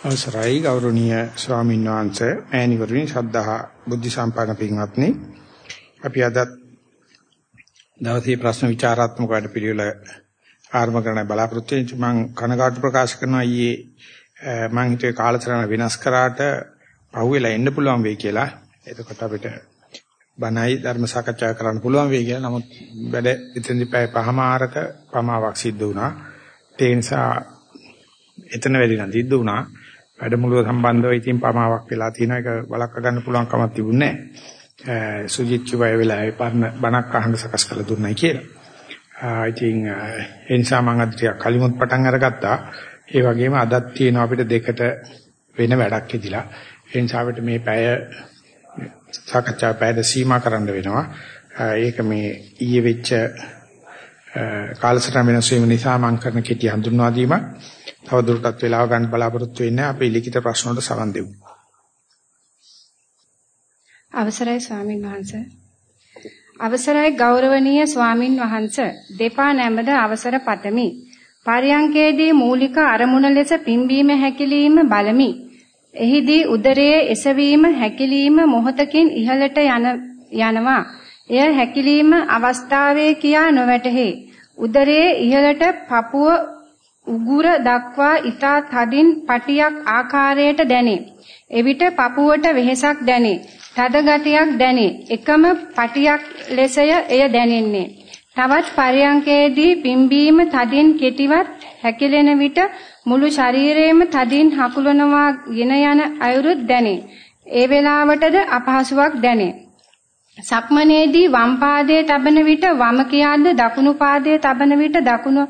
අවසරයි ගෞරවනීය ස්වාමීන් වහන්සේ. ඈනිවරුනි ශ්‍රද්ධා බුද්ධ සම්පන්න පින්වත්නි. අපි අද දවසේ ප්‍රශ්න විචාරාත්මක වැඩපිළිවෙල ආරම්භ කරන්න බලාපොරොත්තු වෙනවා මම කනගාටු ප්‍රකාශ කරනවා ඊයේ මම හිතුවේ කාලසටහන වෙනස් කරාට පහුවෙලා එන්න පුළුවන් වෙයි කියලා. එතකොට අපිට බණයි ධර්ම සාකච්ඡා කරන්න පුළුවන් වෙයි කියලා. නමුත් වැඩ එතනදි පැය පහමාරක පමාවක් සිද්ධ වුණා. ඒ නිසා එතන වැඩි නම් සිද්ධ වුණා. වැඩමුළුව සම්බන්ධව ඉතින් පමාවක් වෙලා තියෙන එක වළක්වා ගන්න පුළුවන් කමක් තිබුණේ නැහැ. සුජිත් කිව්වා ඒ වෙලාවේ පරණ බණක් අහන්න සකස් කරලා දුන්නයි කියලා. ඉතින් ඒ නිසා මම අද ටිකක් කලිමුත් පටන් අරගත්තා. ඒ වගේම අදත් තියෙනවා අපිට දෙකට වෙන වැඩක් ඉදිලා. ඒ නිසා අපිට මේ පැය සාකච්ඡා පැයට සීමා කරන්න වෙනවා. ඒක මේ ඊයේ වෙච්ච කාලසටහන වෙනස් වීම නිසා මම කරන කෙටි හඳුන්වා දීමක්. තව දුරටත් වෙලාව ගන්න බලාපොරොත්තු වෙන්නේ අපි ලිඛිත ප්‍රශ්න වලට සවන් දෙමු. අවසරයි ස්වාමින් වහන්සේ. අවසරයි ගෞරවනීය ස්වාමින් වහන්සේ. දෙපා නැමද අවසර පතමි. පරියංකේදී මූලික අරමුණ ලෙස පිම්බීම හැකිලිම බලමි. එහිදී උදරයේ එසවීම හැකිලිම මොහතකින් ඉහළට යන යනවා. එය හැකිලිම අවස්ථාවේ කියා නොවැටහේ. උදරයේ ඉහළට පපුව උගුර දක්වා ඊතා තදින් පටියක් ආකාරයට දැනේ. එවිට පපුවට වෙහෙසක් දැනේ. තද ගතියක් දැනේ. එකම පටියක් ලෙසය එය දැනෙන්නේ. තවත් පරියංකයේදී පිම්බීම තදින් කෙටිවත් හැකිලෙන විට මුළු ශරීරයේම තදින් හකුලනවා ගෙන යන අයුරුත් දැනේ. ඒ වේලාවටද අපහසුාවක් දැනේ. සක්මනේදී වම් පාදයේ තබන විට වම කියාද දකුණු පාදයේ තබන විට දකුණු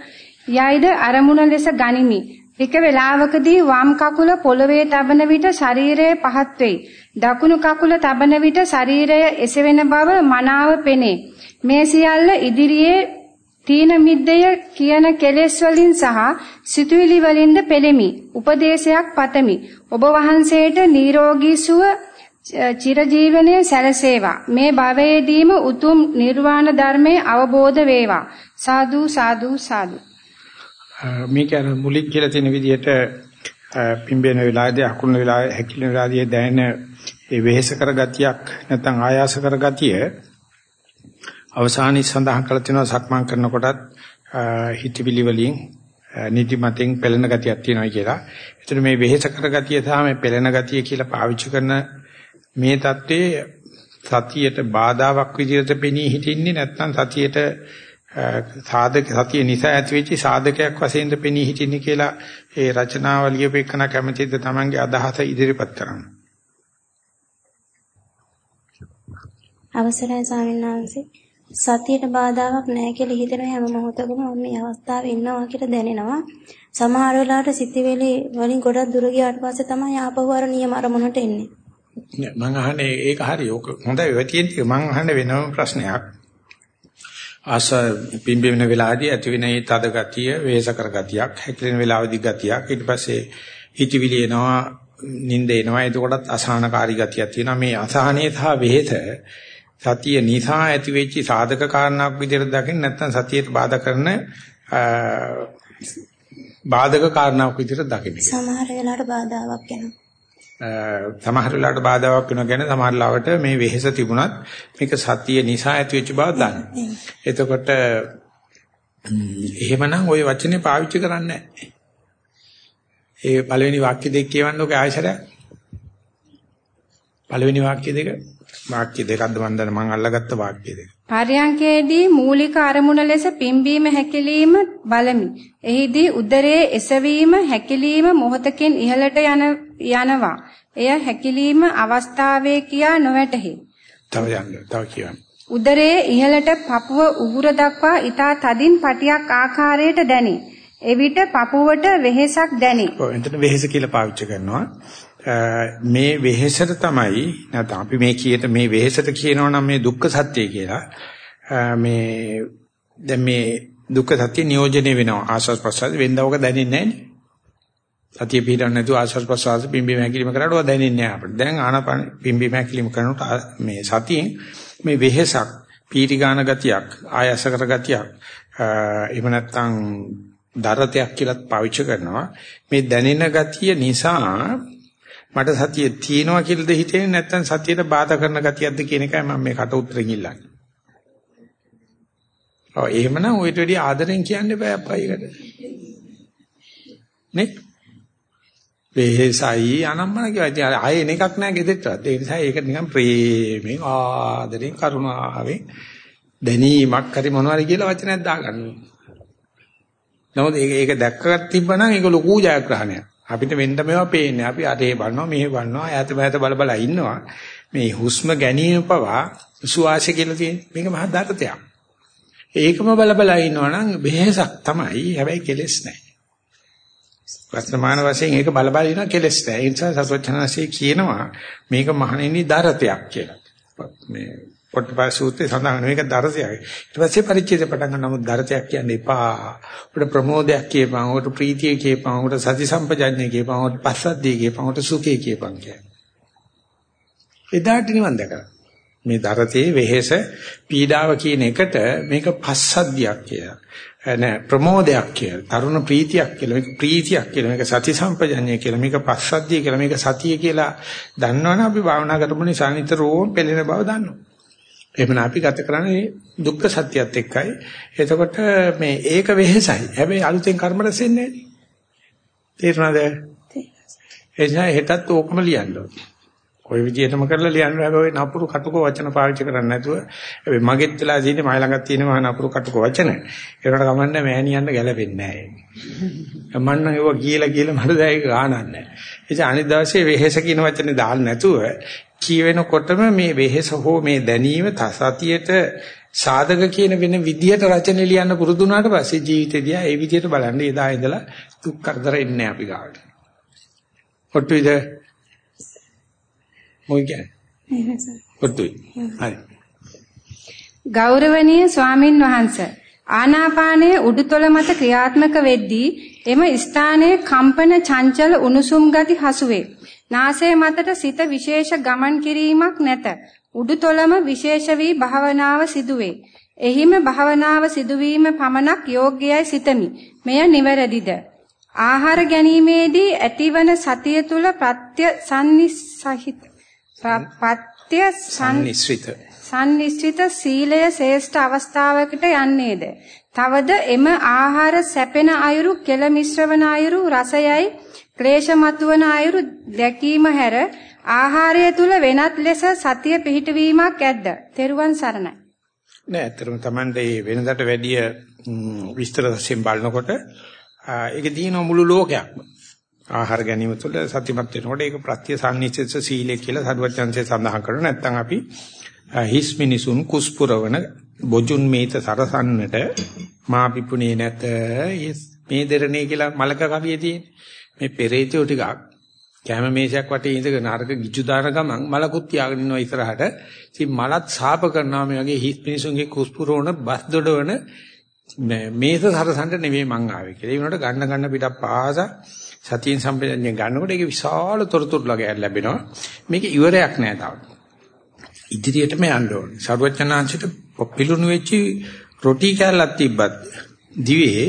යයිද අරමුණ ලෙස ගනිමි. ටික වේලාවකදී වම් කකුල පොළවේ තබන විට ශරීරය පහත් වෙයි. දකුණු කකුල තබන විට ශරීරය එසවෙන බව මනාව පෙනේ. මේ සියල්ල ඉදිරියේ තීන මිද්දය කියන කෙලෙස් වලින් සහ සිතුවිලි වලින්ද පෙළෙමි. උපදේශයක් පතමි. ඔබ වහන්සේට නිරෝගී සුව චිරජීවනයේ සැලසේවා. මේ භවයේදීම උතුම් නිර්වාණ ධර්මයේ අවබෝධ වේවා. සාදු සාදු සාදු. මේක අර මුලින් කියලා තියෙන විදිහට පිම්බෙන වෙලාවේදී අකුණු වෙලාවේ හැකිලෙන වෙලාවේදී දැනෙන ඒ වෙහෙස කර ගතියක් නැත්නම් ආයාස කර ගතිය අවසානයේ සඳහන් කරලා තියෙනවා සක්මන් කරනකොටත් හිතවිලි වලින් නිදිමතෙන් පෙළෙන ගතියක් තියෙනවා කියලා. ඒතර මේ වෙහෙස කර ගතිය සහ මේ පෙළෙන ගතිය කියලා පාවිච්චි කරන මේ தત્ත්වයේ සතියට බාධාවක් විදිහට පෙනී හිටින්නේ නැත්නම් සතියට සාධක සතිය නිසා ඇතිවෙච්ච සාධකයක් වශයෙන්ද පෙනී හිටින්නේ කියලා ඒ රචනාව ලියපෙකන කැමැතිද Tamange අදහස ඉදිරිපත් කරන්න. අවසරයි ස්වාමීන් වහන්සේ සතියට බාධාවක් නැහැ කියලා හිතන හැම මොහොතකම මම මේ අවස්ථාවේ ඉන්නවා කියලා දැනෙනවා. සමහර වෙලාවට සිතිවිලි වලින් ගොඩක් දුර ගියාට පස්සේ තමයි ආපහු අර නියම අරමුණට එන්නේ. මම අහන්නේ ඒක හරි. ඕක හොඳයි ඔය තියෙන්නේ මම අහන්නේ වෙනම ප්‍රශ්නයක්. ආස පිම්බෙන වෙලාවදී ඇති වෙන ඒ තද ගතිය, වේස කර ගතියක්, හැකිලෙන වෙලාවදී ගතියක්. ඊට පස්සේ හිතවිලි එනවා, නිින්ද එනවා. එතකොටත් අසහනකාරී ගතියක් තියෙනවා. මේ අසහනේ සහ වෙහෙස සතිය නිසා ඇති වෙච්ච සාධක කාරණාවක් විදිහට දකින්න නැත්නම් සතියට බාධා කරන බාධක කාරණාවක් විදිහට දකින්න. සමහර වෙලාවට බාධාවක් වෙනවා. සමහර වෙලාවට බාධාවක් වෙනවා කියන්නේ සමහර ලාවට මේ වෙහෙස තිබුණත් මේක සතිය නිසා ඇති වෙච්ච බව දන්න. එතකොට එහෙමනම් ওই වචනේ පාවිච්චි කරන්නේ නැහැ. ඒ පළවෙනි වාක්‍ය දෙක කියවන්නකෝ ආයශරය. පළවෙනි වාක්‍ය දෙක වාක්‍ය දෙකක්ද මන් දන්න මං අල්ලගත්ත වාක්‍ය දෙක. පර්යංකයේදී මූලික අරමුණ ලෙස පිම්බීම හැකිලිම බලමි. එහිදී උදරයේ එසවීම හැකිලිම මොහතකින් ඉහළට යන යනවා. එය හැකිලිම අවස්ථාවේ කියා නොවැටහි. තව යන්න තව කියන්න. උදරයේ ඉහළට පපුව උගුර දක්වා ඊතා තදින් පටියක් ආකාරයට දැනේ. එවිට පපුවට වෙහෙසක් දැනේ. ඔව් එතන වෙහෙස කියලා පාවිච්චි කරනවා. මේ වෙහෙසට තමයි නැත්නම් අපි මේ කීයට මේ වෙහෙසට කියනවා නම් මේ දුක්ඛ සත්‍ය කියලා. මේ දැන් මේ දුක්ඛ සත්‍ය නියෝජනය වෙනවා ආස්වාද ප්‍රසාද වෙන්දවක දැනෙන්නේ නැහැ. සතිය පිළිගන්න නැතුව ආස්වාද ප්‍රසාද පිම්බීම හැකිලිම කරාට ඔය දැනෙන්නේ නැහැ අපිට. දැන් ආනපන පිම්බීම හැකිලිම කරනකොට මේ සතියෙන් මේ වෙහෙසක් පීරිගාන ගතියක් ආයසකර ගතියක් එහෙම නැත්නම් දරතයක් කියලාත් පාවිච්චි කරනවා. මේ දැනෙන ගතිය නිසා මට සතිය තියෙනවා කියලාද හිතෙන්නේ නැත්නම් සතියට බාධා කරන ගතියක්ද කියන එකයි මම මේ කට උත්තරෙන් ඉල්ලන්නේ. ඔව් එහෙමනම් ඔයිට වැඩි ආදරෙන් කියන්න බෑ අප්පයිකට. නේ? වෙහෙසයි අනම්මන කියයි ආයේ එකක් නෑ ගෙදෙට්ටවත්. ඒ නිසා ඒක නිකන් ප්‍රේමෙන් ආදරෙන් කරුණාවෙන් දැනීමක් හරි මොනවාරි කියලා වචනයක් දාගන්නවා. නමුත් ඒක ඒක දැක්කගත් තිබ්බනම් ඒක ලොකු ජයග්‍රහණයක්. අපිට වෙන්න මේවා පේන්නේ. අපි අරේ බලනවා මෙහෙ බලනවා ඈත මෑත බල බල ඉන්නවා. මේ හුස්ම ගැනීම පවා සුවාසය කියලා තියෙන මේක මහා දරතයක්. ඒකම බල බල ඉන්නවා නම් වෙහෙසක් තමයි. හැබැයි කෙලෙස් නැහැ. වර්තමාන වශයෙන් ඒක බල බල ඉන්නවා කෙලෙස් නැහැ. ඒ නිසා සත්වචනanse කියනවා මේක මහණෙනි දරතයක් කියලා. මේ පොට්ටපාය සූත්‍රයේ සඳහන් මේක දරතයයි. ඊට පස්සේ පරිච්ඡේද පටන් ගන්න නමුත් දරතයක් කියන්න එපා. උඩ ප්‍රමෝදයක් කියපන්, උඩ ප්‍රීතිය කියපන්, උඩ සති සම්පජඤ්ඤය කියපන්, උඩ පස්සද්ධිය කියපන්, උඩ සුඛය කියපන් කිය. එදාට නිවන් දැකලා. මේ දරතේ වෙහෙස පීඩාව කියන එකට මේක පස්සද්ධියක් කියලා. නෑ ප්‍රමෝදයක් කියලා. තරුණ ප්‍රීතියක් කියලා. මේක ප්‍රීතියක් කියලා. මේක සති සම්පජඤ්ඤය කියලා. මේක පස්සද්ධිය කියලා. මේක සතිය කියලා දන්නවනේ අපි භාවනා කරපු නිසා නිතරම පෙළෙන බව දන්නවා. එහෙමනම් අපි ගත කරන්නේ දුක්ඛ සත්‍යයත් එක්කයි. එතකොට මේ ඒක වෙහෙසයි. හැබැයි අලුතෙන් කර්ම රැස් වෙන්නේ නැහැ. තේරුණාද? එනිසා හෙටත් ඕකම ලියන්න ඕනේ. ওই විදිහටම කරලා ලියන්න හැබැයි නපුරු කටුක වචන පාවිච්චි කරන්නේ නැතුව හැබැයි මගෙත් වෙලා තියෙන්නේ මයි ළඟත් තියෙන මහා නපුරු කටුක වචන. ඒකට කමන්නේ මෑණියන්න ගැලපෙන්නේ නැහැ. මන්න ඒව කියලා කියලා මට දැයි ගානක් නැහැ. ඉතින් අනිත් දවසේ වෙහෙස කියන වචනේ දාන්න නැතුව කියවෙනකොටම මේ වෙහෙස හෝ මේ දැනීම සතියට සාධක කියන වෙන විදියට රචනෙ ලියන්න පුරුදු වුණාට පස්සේ ජීවිතේදී ඒ විදියට බලන්න එදා ඉඳලා දුක් කරදර එන්නේ අපි ගාවට. ඔට්ටුයිද? මොකද කියන්නේ? ඔට්ටුයි. හරි. ගෞරවනීය ස්වාමින් වහන්සේ ආනාපානයේ උඩුතල මත ක්‍රියාත්මක වෙද්දී එම ස්ථානයේ කම්පන චංචල උණුසුම් ගති හසුවේ. නාසය මතට සිත විශේෂ ගමන් කිරීමක් නැත. උඩුතොලම විශේෂ වී භාවනාව සිදුවේ. එහිම භාවනාව සිදුවීම පමණක් යෝග්‍යයි සිතමි. මෙය නිවැරදිද? ආහාර ගැනීමේදී ඇතිවන සතිය තුල ප්‍රත්‍ය සම්නිසහිත පත්‍ය සම්නිස්විත සම්නිස්විත සීලය ශ්‍රේෂ්ඨ අවස්ථාවකට යන්නේද? තවද එම ආහාර සැපෙන අයුරු කෙල මිශ්‍රවන අයුරු රසයයි ක්ලේශ මතුවන අයුරු දැකීම හැර ආහාරය තුල වෙනත් ලෙස සතිය පිහිටවීමක් ඇද්ද? තෙරුවන් සරණයි. නෑ, ඇත්තටම Tamande වෙනදට වැඩිය විස්තර වශයෙන් බලනකොට ඒකේ තියෙන මුළු ලෝකයක්ම ආහාර ගැනීම තුළ සතිමත් වෙනකොට ඒක ප්‍රත්‍ය සම්නිච්ච සීලය කියලා සරුවචන්සේ සඳහන් කරනවා. නැත්නම් අපි හිස් මිනිසුන් කුස්පුරවන බොජුන් මේත සරසන්නට මා පිපුණේ නැත මේ දෙරණේ කියලා මලක කවියේ තියෙන මේ පෙරේතයෝ ටිකක් කැම මේසයක් වටේ ඉඳගෙන අරක ගිජු දාන ගමන් මලකුත් තියාගෙන ඉන්නවා ඉස්සරහට. ඉතින් මලත් සාප කරනවා මේ වගේ හිස් මිනිසුන්ගේ කුස්පුරවන බස් දොඩවන මේස සරසන්න නෙවෙයි මං ආවේ කියලා. ඒ වුණාට ගන්න ගන්න පිටක් පාසා සතියෙන් සම්පජන්‍ය ගන්නකොට ඒක විශාල තොරතුරු ලගයක් ලැබෙනවා. මේක ඉවරයක් නෑ තාම. ඉදිරියටම යන්න ඕනේ. සරුවචනාංශයට පිලුණු වෙච්චි රොටි කෑල්ලක් තිබ්බත් දිවේ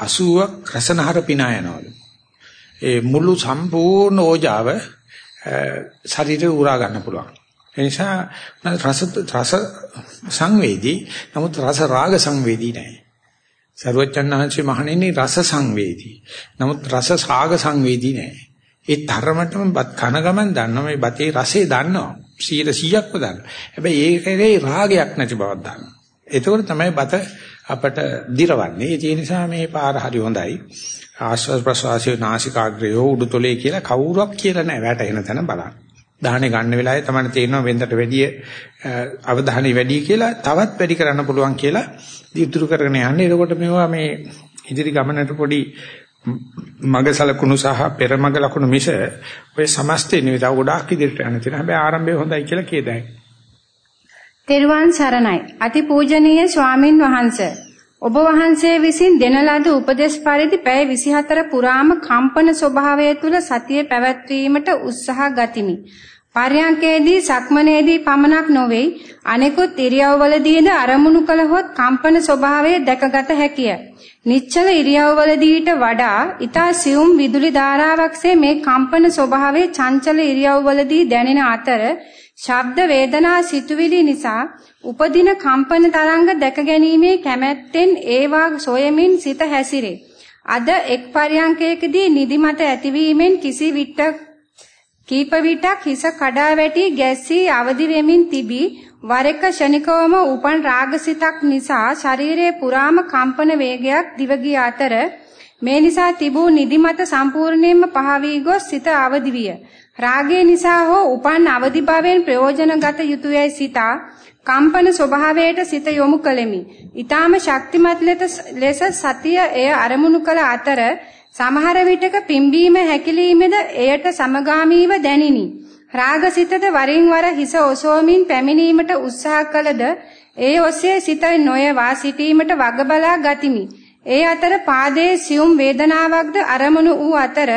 80ක් රසනහර පිනා යනවලු. ඒ මුළු සම්පූර්ණ ඕජාව ශරීරේ උරා ගන්න පුළුවන්. ඒ නිසා රස රස සංවේදී නමුත් රස රාග සංවේදී නැහැ. සරුවචන්හන්සේ මහණෙනි රස සංවේදී. නමුත් රස සාග සංවේදී නෑ. ඒ තරමටම බත් කන ගමන් දන්නවා මේ බතේ රසය දන්නවා. 100%ක්ම දන්නවා. හැබැයි ඒකේ රාගයක් නැති බවක් දන්නවා. එතකොට තමයි බත අපට දිරවන්නේ. ඒ නිසා මේ පාර හරි හොඳයි. ආශ්වාස ප්‍රශ්වාසයේ නාසිකාග්‍රය උඩුතොලේ කියලා කවුරක් කියලා නෑ වැටෙන තැන බලන්න. දාහනේ ගන්න වෙලාවේ තමයි තේරෙනවා වෙන්දට වැඩිය අවධානය වැඩි කියලා තවත් වැඩි කරන්න පුළුවන් කියලා ඉදිරි කරගෙන යන්නේ. එතකොට මේවා මේ ඉදිරි ගමනට පොඩි මගසලකුණු සහ පෙරමග ලකුණු මිස ඔය සමස්තේ නෙවෙයි තව ගොඩාක් ඉදිරියට යන්න තියෙනවා. හැබැයි ආරම්භය හොඳයි කියලා කියදයි. තෙරුවන් සරණයි. අතිපූජනීය ස්වාමින් වහන්සේ ඔබ වහන්සේ විසින් දෙන ලද උපදේශ පරිදි පැය 24 පුරාම කම්පන ස්වභාවය තුල සතිය පැවැත්වීමට උත්සාහ ගතිමි. පර්යංකේදී සක්මනේදී පමණක් නොවේ අනෙකුත් ඉරියව්වලදීද අරමුණු කළහොත් කම්පන ස්වභාවය දැකගත හැකිය. නිශ්චල ඉරියව්වලදීට වඩා ඊතා සියුම් විදුලි ධාරාවක්සේ මේ කම්පන ස්වභාවයේ චංචල ඉරියව්වලදී දැනෙන අතර ශබ්ද වේදනා සිතුවිලි නිසා උපදින කම්පන තරංග දැක ගැනීමේ කැමැත්තෙන් ඒවා සොයමින් සිත හැසිරේ. අද එක් පරියන්කයකදී නිදිමත ඇතිවීමෙන් කිසි විටක කීප විටක් හිස කඩා වැටි ගැස්සී අවදි වෙමින් තිබී වර එක ෂණිකවම උපන් රාගසිතක් නිසා ශරීරයේ පුරාම කම්පන වේගයක් දිව ගිය අතර මේ නිසා තිබූ නිදිමත සම්පූර්ණයෙන්ම පහ වී ගොස් සිත අවදි විය. රාගය නිසා හෝ උපන් අවදි භාවයෙන් ප්‍රයෝජනගත යුතුයයි සිතා කම්පන ස්වභාවයට සිත යොමු කළෙමි. ඊටාම ශක්තිමත් ලෙස සතිය එය අරමුණු කළ අතර සමහර විටක පිම්බීම හැකිලීමේද එයට සමගාමීව දැනිනි. රාගසිතද වරින් වර හිස ඔසවමින් පැමිණීමට උත්සාහ කළද ඒ ඔස්සේ සිත නොයවා සිටීමට වග බලා ගතිමි. ඒ අතර පාදයේ සියුම් වේදනාවක්ද අරමුණු වූ අතර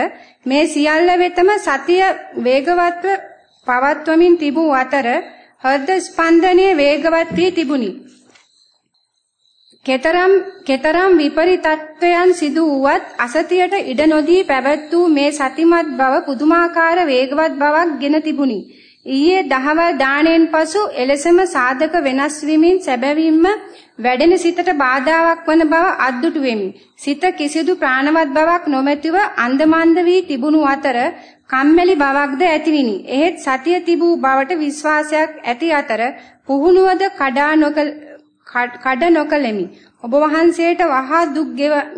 මේ සියල්ල වෙතම සතිය වේගවත්ව පවත්වමින් තිබූ අතර හෘද ස්පන්දනයේ වේගවත් වී තිබුණි. කෙතරම් කෙතරම් විපරිතත්වයන් සිදු වුවත් අසතියට ඉඩ නොදී පැවැත් වූ මේ සතිමත් බව පුදුමාකාර වේගවත් බවක් ගෙන තිබුණි. ඊයේ දහවල් දාණයෙන් පසු එලෙසම සාධක වෙනස් වීමින් සැබවින්ම වැඩෙන සිතට බාධාවක් වන බව අද්දුටු වෙමි. සිත කිසිදු ප්‍රාණවත් බවක් නොමැතිව අන්දමන්ද වී තිබුණු අතර කම්මැලි බවක්ද ඇතිවිනි. එහෙත් සතිය තිබූ බවට විශ්වාසයක් ඇති අතර පුහුණුවද කඩා නොකළ කඩ නොකලෙමි. ඔබ වහන්සේට වහා දුක්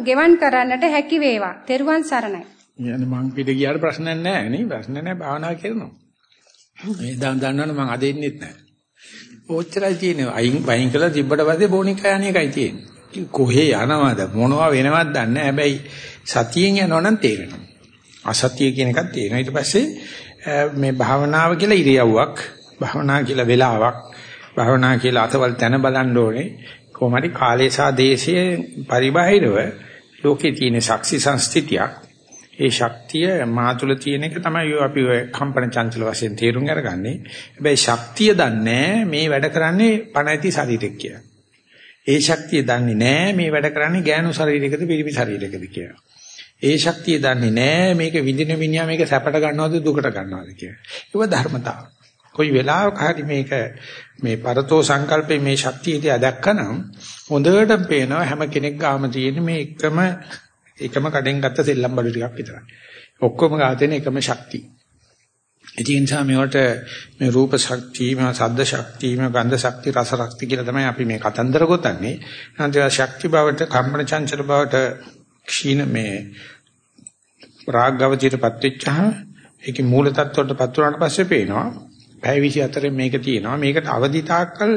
ගෙවන් කරන්නට හැකි වේවා. තෙරුවන් සරණයි. يعني මං පිට ගියාට ප්‍රශ්නයක් නැහැ නේ. ප්‍රශ්න නැහැ භාවනා කරනවා. මේ දැන් දන්නවනේ මං අද ඉන්නෙත් නැහැ. ඕච්චරයි තියෙන්නේ. අයින් වයින් කළා තිබ්බට පස්සේ බෝනිකා යන්නේ එකයි තියෙන්නේ. කොහේ යනවද මොනවා වෙනවද දන්නේ නැහැ. හැබැයි සතියෙන් යනවනම් තේරෙනවා. අසතිය කියන එකක් තියෙනවා. ඊට පස්සේ මේ භාවනාව කියලා ඉරියව්වක්, භාවනා කියලා වෙලාවක්, භාවනා කියලා අතවල් තැන බලන්න ඕනේ. කොහොම හරි කාලය සහ දේශයේ පරිබාහිරව ලෝකේ තියෙන ශක්ති සංස්ථිතියක් ඒ ශක්තිය මාතුල තියෙන එක තමයි අපි ඔය කම්පන චංචල වශයෙන් තේරුම් අරගන්නේ. හැබැයි ශක්තිය දන්නේ මේ වැඩ කරන්නේ පණ ඇති ශරීරයක් කියලා. ඒ ශක්තිය දන්නේ නැහැ මේ වැඩ කරන්නේ ගෑනු ශරීරයකද පිරිමි ශරීරයකද කියලා. ඒ ශක්තිය දන්නේ නැහැ මේක විඳින මිනිහා මේක සැපට ගන්නවද දුකට ගන්නවද කියලා. ඒක ධර්මතාව. කොයි වෙලාවක හරි මේක මේ පරතෝ සංකල්පේ මේ ශක්තිය ඉතියා දැක්කනම් හොඳට පේනවා හැම කෙනෙක් ගාම තියෙන මේ එකම එකම කඩෙන් ගත්ත සෙල්ලම් බඩු ටිකක් විතරයි. ඔක්කොම ගාතෙන එකම ශක්තිය. ඒ නිසා මේවට මේ රූප ශක්තිය, මේ ශබ්ද ශක්තිය, මේ ගන්ධ ශක්තිය, රස ශක්තිය කියලා තමයි අපි මේ කතන්දර ගොතන්නේ. නැත්නම් ශක්ති බවට, කම්පන චංචල බවට ක්ෂීණ මේ රාගවචිතපත් වෙච්චහම ඒකේ මූල තත්ත්වවලටපත් වුණාට පස්සේ පේනවා පැය 24 මේක තියෙනවා. මේකට අවදි තාක්කල්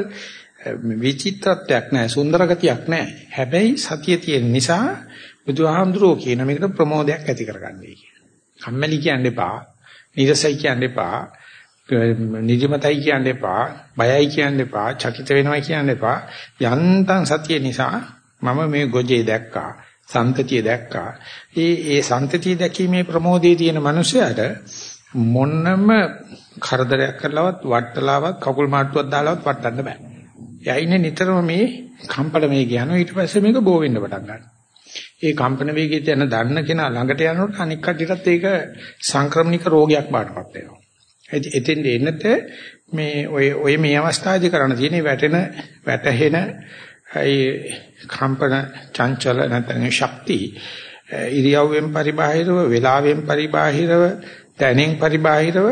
විචිත්‍රත්වයක් නැහැ, සුන්දර ගතියක් නැහැ. හැබැයි සතිය තියෙන නිසා බුදුහාමුදුරෝ කියන මේකට ප්‍රමෝදයක් ඇති කරගන්නයි කියන. කම්මැලි කියන්න එපා, නිරසයි කියන්න එපා, නිදිමතයි කියන්න එපා, බයයි කියන්න එපා, චකිත වෙනවා කියන්න එපා. යන්තම් සතිය නිසා මම මේ ගොජේ දැක්කා. සන්තතිය දැක්කා. ඒ ඒ සන්තතිය දැකීමේ ප්‍රමෝදයේ තියෙන මනුස්සයාට මොන්නම කරදරයක් කරලවත් වට්ටලාවත් කකුල් මාට්ටුවක් දාලවත් වටන්න බෑ. එයා ඉන්නේ නිතරම මේ කම්පන වේගය යනවා ඊට පස්සේ මේක බෝ වෙන්න පටන් ගන්නවා. ඒ කම්පන වේගයට යන දන්න කෙනා ළඟට යනකොට අනික් කටටත් ඒක සංක්‍රමණික රෝගයක් බාටපත් වෙනවා. එතෙන් දෙන්නට මේ ඔය ඔය මේ අවස්ථාවේදී කරන්න තියෙන්නේ වැටෙන වැටහෙන ඒ කම්පන චංචල නැත්නම් ශක්ති ඉරියව්වෙන් පරිබාහිරව වෙලාවෙන් පරිබාහිරව දැනෙන් පරිබාහිරව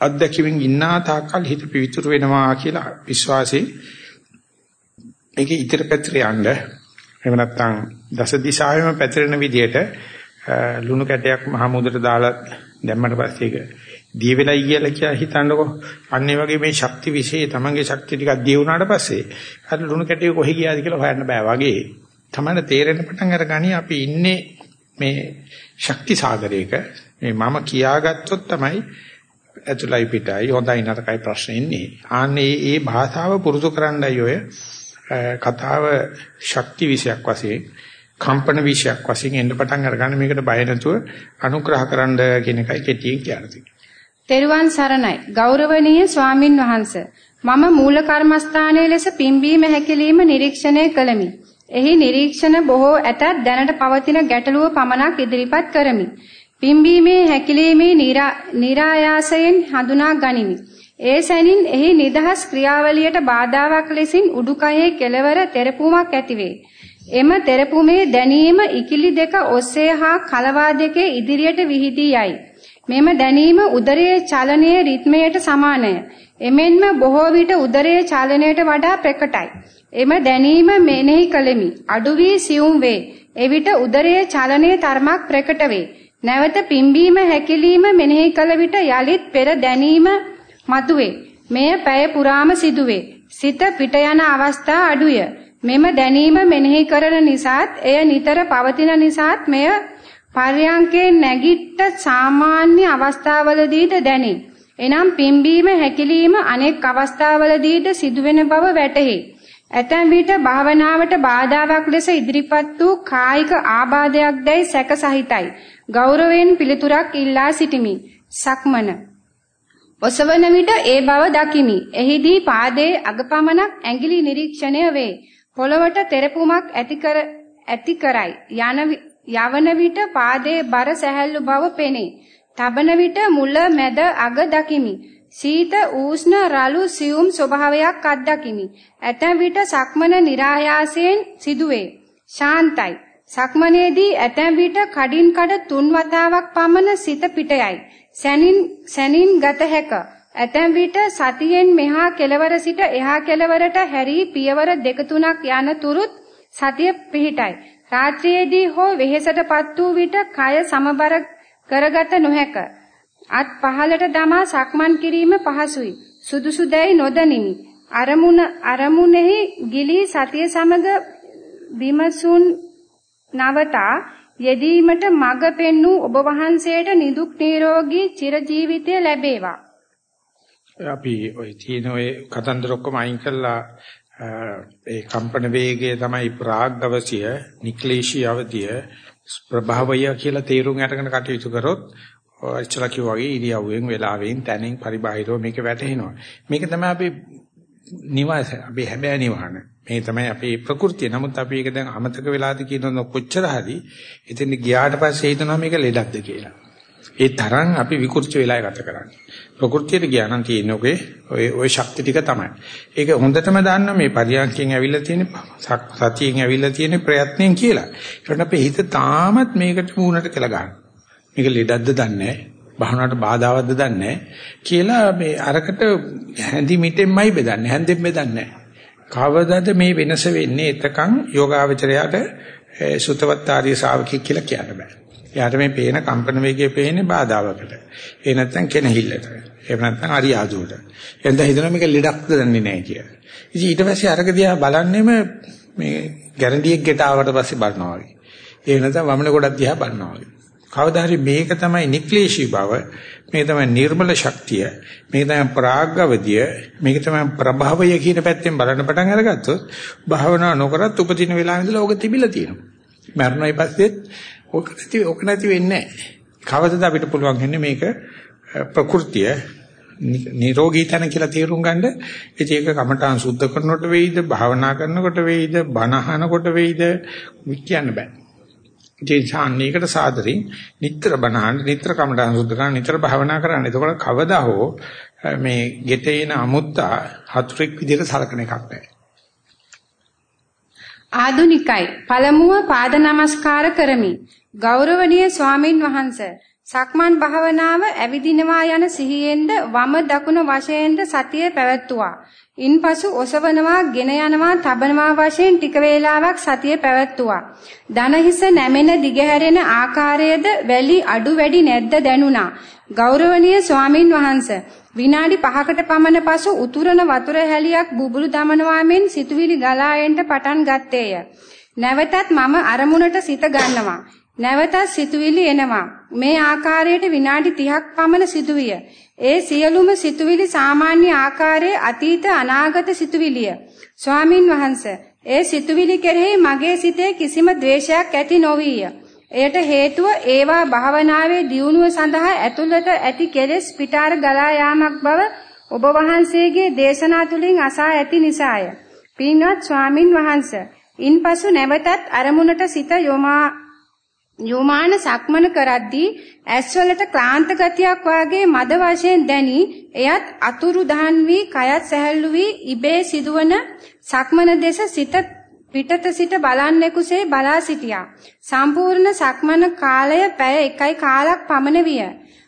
අත්දැකීමින් ඉන්නා තාකල් හිත පිවිතුරු වෙනවා කියලා විශ්වාසයෙන් ඒකේ ඉතර පැත්‍ර යන්න එහෙම නැත්නම් දස දිශාවෙම පැතිරෙන විදිහට ලුණු කැටයක් මහ මුදට දාලා දැම්මට පස්සේ ඒක දිය වෙලයි කියලා කියලා හිතන්නකො. අන්න ඒ වගේ මේ ශක්ති විශේෂ තමන්ගේ ශක්තිය ටිකක් දිය වුණාට පස්සේ අර ලුණු කැටේ කොහෙ ගියාද කියලා හොයන්න බෑ වගේ. තමයි තේරෙන පටන් අරගනි අපි ඉන්නේ මේ ශක්ති සාගරයක. මේ මම කියාගත්තොත් තමයි ඇතුළයි පිටයි හොඳයි නරකයි ප්‍රශ්නේ ඉන්නේ. ආන්නේ ඒ භාෂාව පුරුදු කරන්නයි ඔය කතාව ශක්ති විෂයක් වශයෙන් කම්පන විෂයක් වශයෙන් එන්න පටන් අරගන්න මේකට බය නැතුව අනුග්‍රහ කරන්න කියන එකයි කෙටියෙන් කියන්නේ. තෙරුවන් සරණයි. ගෞරවනීය ස්වාමින් වහන්සේ. මම මූල කර්මස්ථානයේ ලෙස පිම්බීම හැකිලිම නිරීක්ෂණය කළෙමි. එහි නිරීක්ෂණ බොහෝ ඇතත් දැනට පවතින ගැටලුව පමණක් ඉදිරිපත් කරමි. පිම්බීමේ හැකිලීමේ નિરાයාසයෙන් හඳුනා ගනිමි. ඒ සැනින් එහි නිදහස් ක්‍රියාවලියට බාධාවක් ලෙසින් උඩුකයේ කෙළවර තෙරපුමක් ඇතිවේ. එම තෙරපුමේ දැනීම ඉකිලි දෙක ඔස්සේ හා කලවා දෙකේ ඉදිරියට විහිදී යයි. මෙම දැනීම උදරයේ චලනයේ රිද්මයට සමානය. එමෙන්ම බොහෝ විට උදරයේ චලනයට වඩා ප්‍රකටයි. එම දැනීම මෙනෙහි කළෙමි. අඩු වී සියුම් වේ. එවිට උදරයේ චලනයේ තරමක් ප්‍රකට වේ. නැවත පිම්බීම හැකිලිම මෙනෙහි කළ විට යලිත් පෙර දැනීම මතුවේ. මෙය පැය පුරාම සිදුවේ. සිත පිට යන අවස්ථා අඩුය. මෙම දැනීම මෙනෙහි කරන නිසාත් එය නිතර පවතින නිසාත් මෙය පර්යංකේ නැගිට්ට සාමාන්‍ය අවස්ථාවලදීද දැනේ. එනම් පිම්බීම හැකිලිම අනෙක් අවස්ථාවලදීද සිදුවෙන බව වැටහි. ඇතැම් විට භාවනාවට බාධාවක් ලෙස ඉදිරිපත් වූ කායික ආබාධයක් දැයි සැක සහිතයි. ගෞරවයෙන් පිළිතුරක් ඉල්ලා සිටිමි. සක්මන. ඔසවන විට ඒ බව දකිමි. එහිදී පාදයේ අගපමණක් ඇඟිලි නිරීක්ෂණය වේ. පොළවට තෙරපුමක් ඇති කර ඇති කරයි. යන යවන විට පාදයේ බර සැහැල්ලු බව පෙනේ. තබන විට මුල මැද අග දකිමි. සීත ඌෂ්ණ රළු සියුම් ස්වභාවයක් අත්දකිමි. ඇතැම් විට සක්මන નિરાයාසයෙන් සිදුවේ. ශාන්තයි. සක්මනේදී ඇතැම් විට කඩින් කඩ තුන් වතාවක් පමණ සිත පිටයයි. සැනින් සැනින් ගත හැක. ඇතැම් විට සතියෙන් මෙහා කෙලවර සිට එහා කෙලවරට හැරී පියවර දෙක තුනක් යන තුරුත් සතිය පිහිටයි. රාත්‍රියේදී හෝ වෙහෙසටපත් වූ විට කය සමබර කරගත නොහැක. අත් පහලට දමා සක්මන් කිරීම පහසුයි. සුදුසු දැයි නොදනිමි. අරමුණ අරමුණෙහි ගිලී සතිය සමග විමසුන් නවතා යෙදීමට මඟ පෙන්වූ ඔබ වහන්සේට නිදුක් නිරෝගී චිරජීවිතය ලැබේවා. අපි ওই තියෙන ওই කතන්දර ඔක්කොම අයින් කළා ඒ කම්පන වේගය තමයි ප්‍රාග්ගවසිය, නික්ලේශී අවධිය, ප්‍රභාවය කියලා තේරුම් අරගෙන කටයුතු කරොත් ඉස්සලා කිව්වා වගේ ඉරියව්වෙන් වෙලාවෙන් තැනින් පරිබාහිරව මේක වැටෙනවා. මේක තමයි අපි නිවාස අපි හැබෑ නිවහන. මේ තමයි අපේ ප්‍රകൃතිය. නමුත් අපි ඒක දැන් අමතක වෙලාද කියනවා කොච්චර හරි එතෙන් ගියාට පස්සේ හිතනවා මේක ලෙඩක්ද කියලා. ඒ තරම් අපි විකෘති වෙලා ගත කරන්නේ. ප්‍රകൃතියට ගියා නම් තියෙන්නේ ඔගේ ඔය ඔය ශක්ති ටික තමයි. ඒක හොඳටම දාන්න මේ පරියන්කෙන් ඇවිල්ලා තියෙන සතියෙන් ඇවිල්ලා තියෙන ප්‍රයත්නයෙන් කියලා. ඒකට අපේ හිත තාමත් මේකට මූණට කියලා ගන්න. මේක ලෙඩක්ද දන්නේ නැහැ. භාවනාවට බාධාවත්ද දන්නේ කියලා මේ අරකට හැඳි මිටෙන්මයි බෙදන්නේ. හැන්දෙන් බෙදන්නේ නැහැ. කවදද මේ වෙනස වෙන්නේ එතකන් යෝගාවචරයට සුතවත් ආර්ය ශාවකෙක් කියලා කියන්න බෑ. එයාට මේ පේන කම්පන වේගය පේන්නේ බාධාවකට. ඒ නැත්තම් කෙනහිල්ලට. එහෙම නැත්තම් අරියාදුවට. එතෙන්ද හිතනවා මේක ලෙඩක්ද දන්නේ නැහැ කියලා. ඉතින් ඊට පස්සේ අරක දිහා බලන්නෙම මේ ගැරන්ඩියෙක් ගෙට ආවට පස්සේ බලනවා වගේ. ඒ නැත්තම් වමන ගොඩක් දිහා බලනවා වගේ. කවදා හරි මේක තමයි නික්ලේශී බව මේක තමයි නිර්මල ශක්තිය මේක තමයි ප්‍රාග්ගවදිය මේක තමයි ප්‍රභවය කියන පැත්තෙන් බලන්න පටන් අරගත්තොත් භාවනා නොකරත් උපදින වෙලාවෙ ඉඳලා ඕක තිබිලා තියෙනවා. මරණයි පස්සෙත් ඕක නැති ඕක නැති වෙන්නේ නැහැ. කවදද අපිට පුළුවන් වෙන්නේ මේක ප්‍රകൃතිය නිරෝගී තන කියලා තේරුම් ගන්න. ඒක කමඨාන් සුද්ධ කරනකොට වෙයිද භාවනා කරනකොට වෙයිද බණ අහනකොට වෙයිද? කියන්න බෑ. ජීසාන්නේකට සාදරින් නිතර බණහන් නිතර කමඩහන් සුද්ධ කරන නිතර භාවනා කරන්න. එතකොට කවදා හෝ මේ ගෙටේන අමුත්තා හතුරෙක් විදිහට සලකන එකක් නැහැ. ආදුනිකයි පළමුව පාද නමස්කාර කරමි. ගෞරවනීය ස්වාමින් වහන්සේ සක්මන් භාවනාව ඇවිදිනවා යන සිහියෙන්ද වම දකුණ වශයෙන්ද සතිය පැවැත්තුවා. ඉන්පසු ඔසවනවා, ගෙන යනවා, තබනවා වශයෙන් ටික වේලාවක් සතිය පැවැත්තුවා. දනහිස නැමෙන දිගහැරෙන ආකාරයේද වැලි අඩු වැඩි නැද්ද දැනුණා. ගෞරවනීය ස්වාමින් වහන්සේ විනාඩි 5කට පමණ පසු උතුරන වතුර හැලියක් බුබුලු දමනවා මෙන් සිතුවිලි ගලා එන්න පටන් ගත්තේය. නැවතත් මම අරමුණට සිත ගන්නවා. නැවතත් සිතුවිලි එනවා. මේ ආකාරයට විනාඩි 30ක් පමණ සිදුවිය. ඒ සියලුම සිතුවිලි සාමාන්‍ය ආකාරයේ අතීත අනාගත සිතුවිලිය. ස්වාමින් වහන්සේ ඒ සිතුවිලි කෙරෙහි මගේ සිතේ කිසිම ද්වේෂයක් ඇති නොවිය. එයට හේතුව ඒවා භාවනාවේ දියුණුව සඳහා ඇතුළත ඇති කෙලෙස් පිටාර ගලා යාමක් බව ඔබ වහන්සේගේ දේශනා තුලින් අසා ඇති නිසාය. පින්වත් ස්වාමින් වහන්සේ ඉන්පසු නැවතත් අරමුණට සිත යොමා යොමාන සක්මන කරද්දී ඇස්වලට ක්ලාන්ත ගතියක් වාගේ මද වශයෙන් දැනි එයත් අතුරු දහන් වී කයත් සැහැල්ලු වී ඉබේ සිදුවන සක්මන දෙස සිත පිටත සිට බලන්නෙකුසේ බලා සිටියා. සම්පූර්ණ සක්මන කාලය පැය 1යි කාලක් පමණ විය.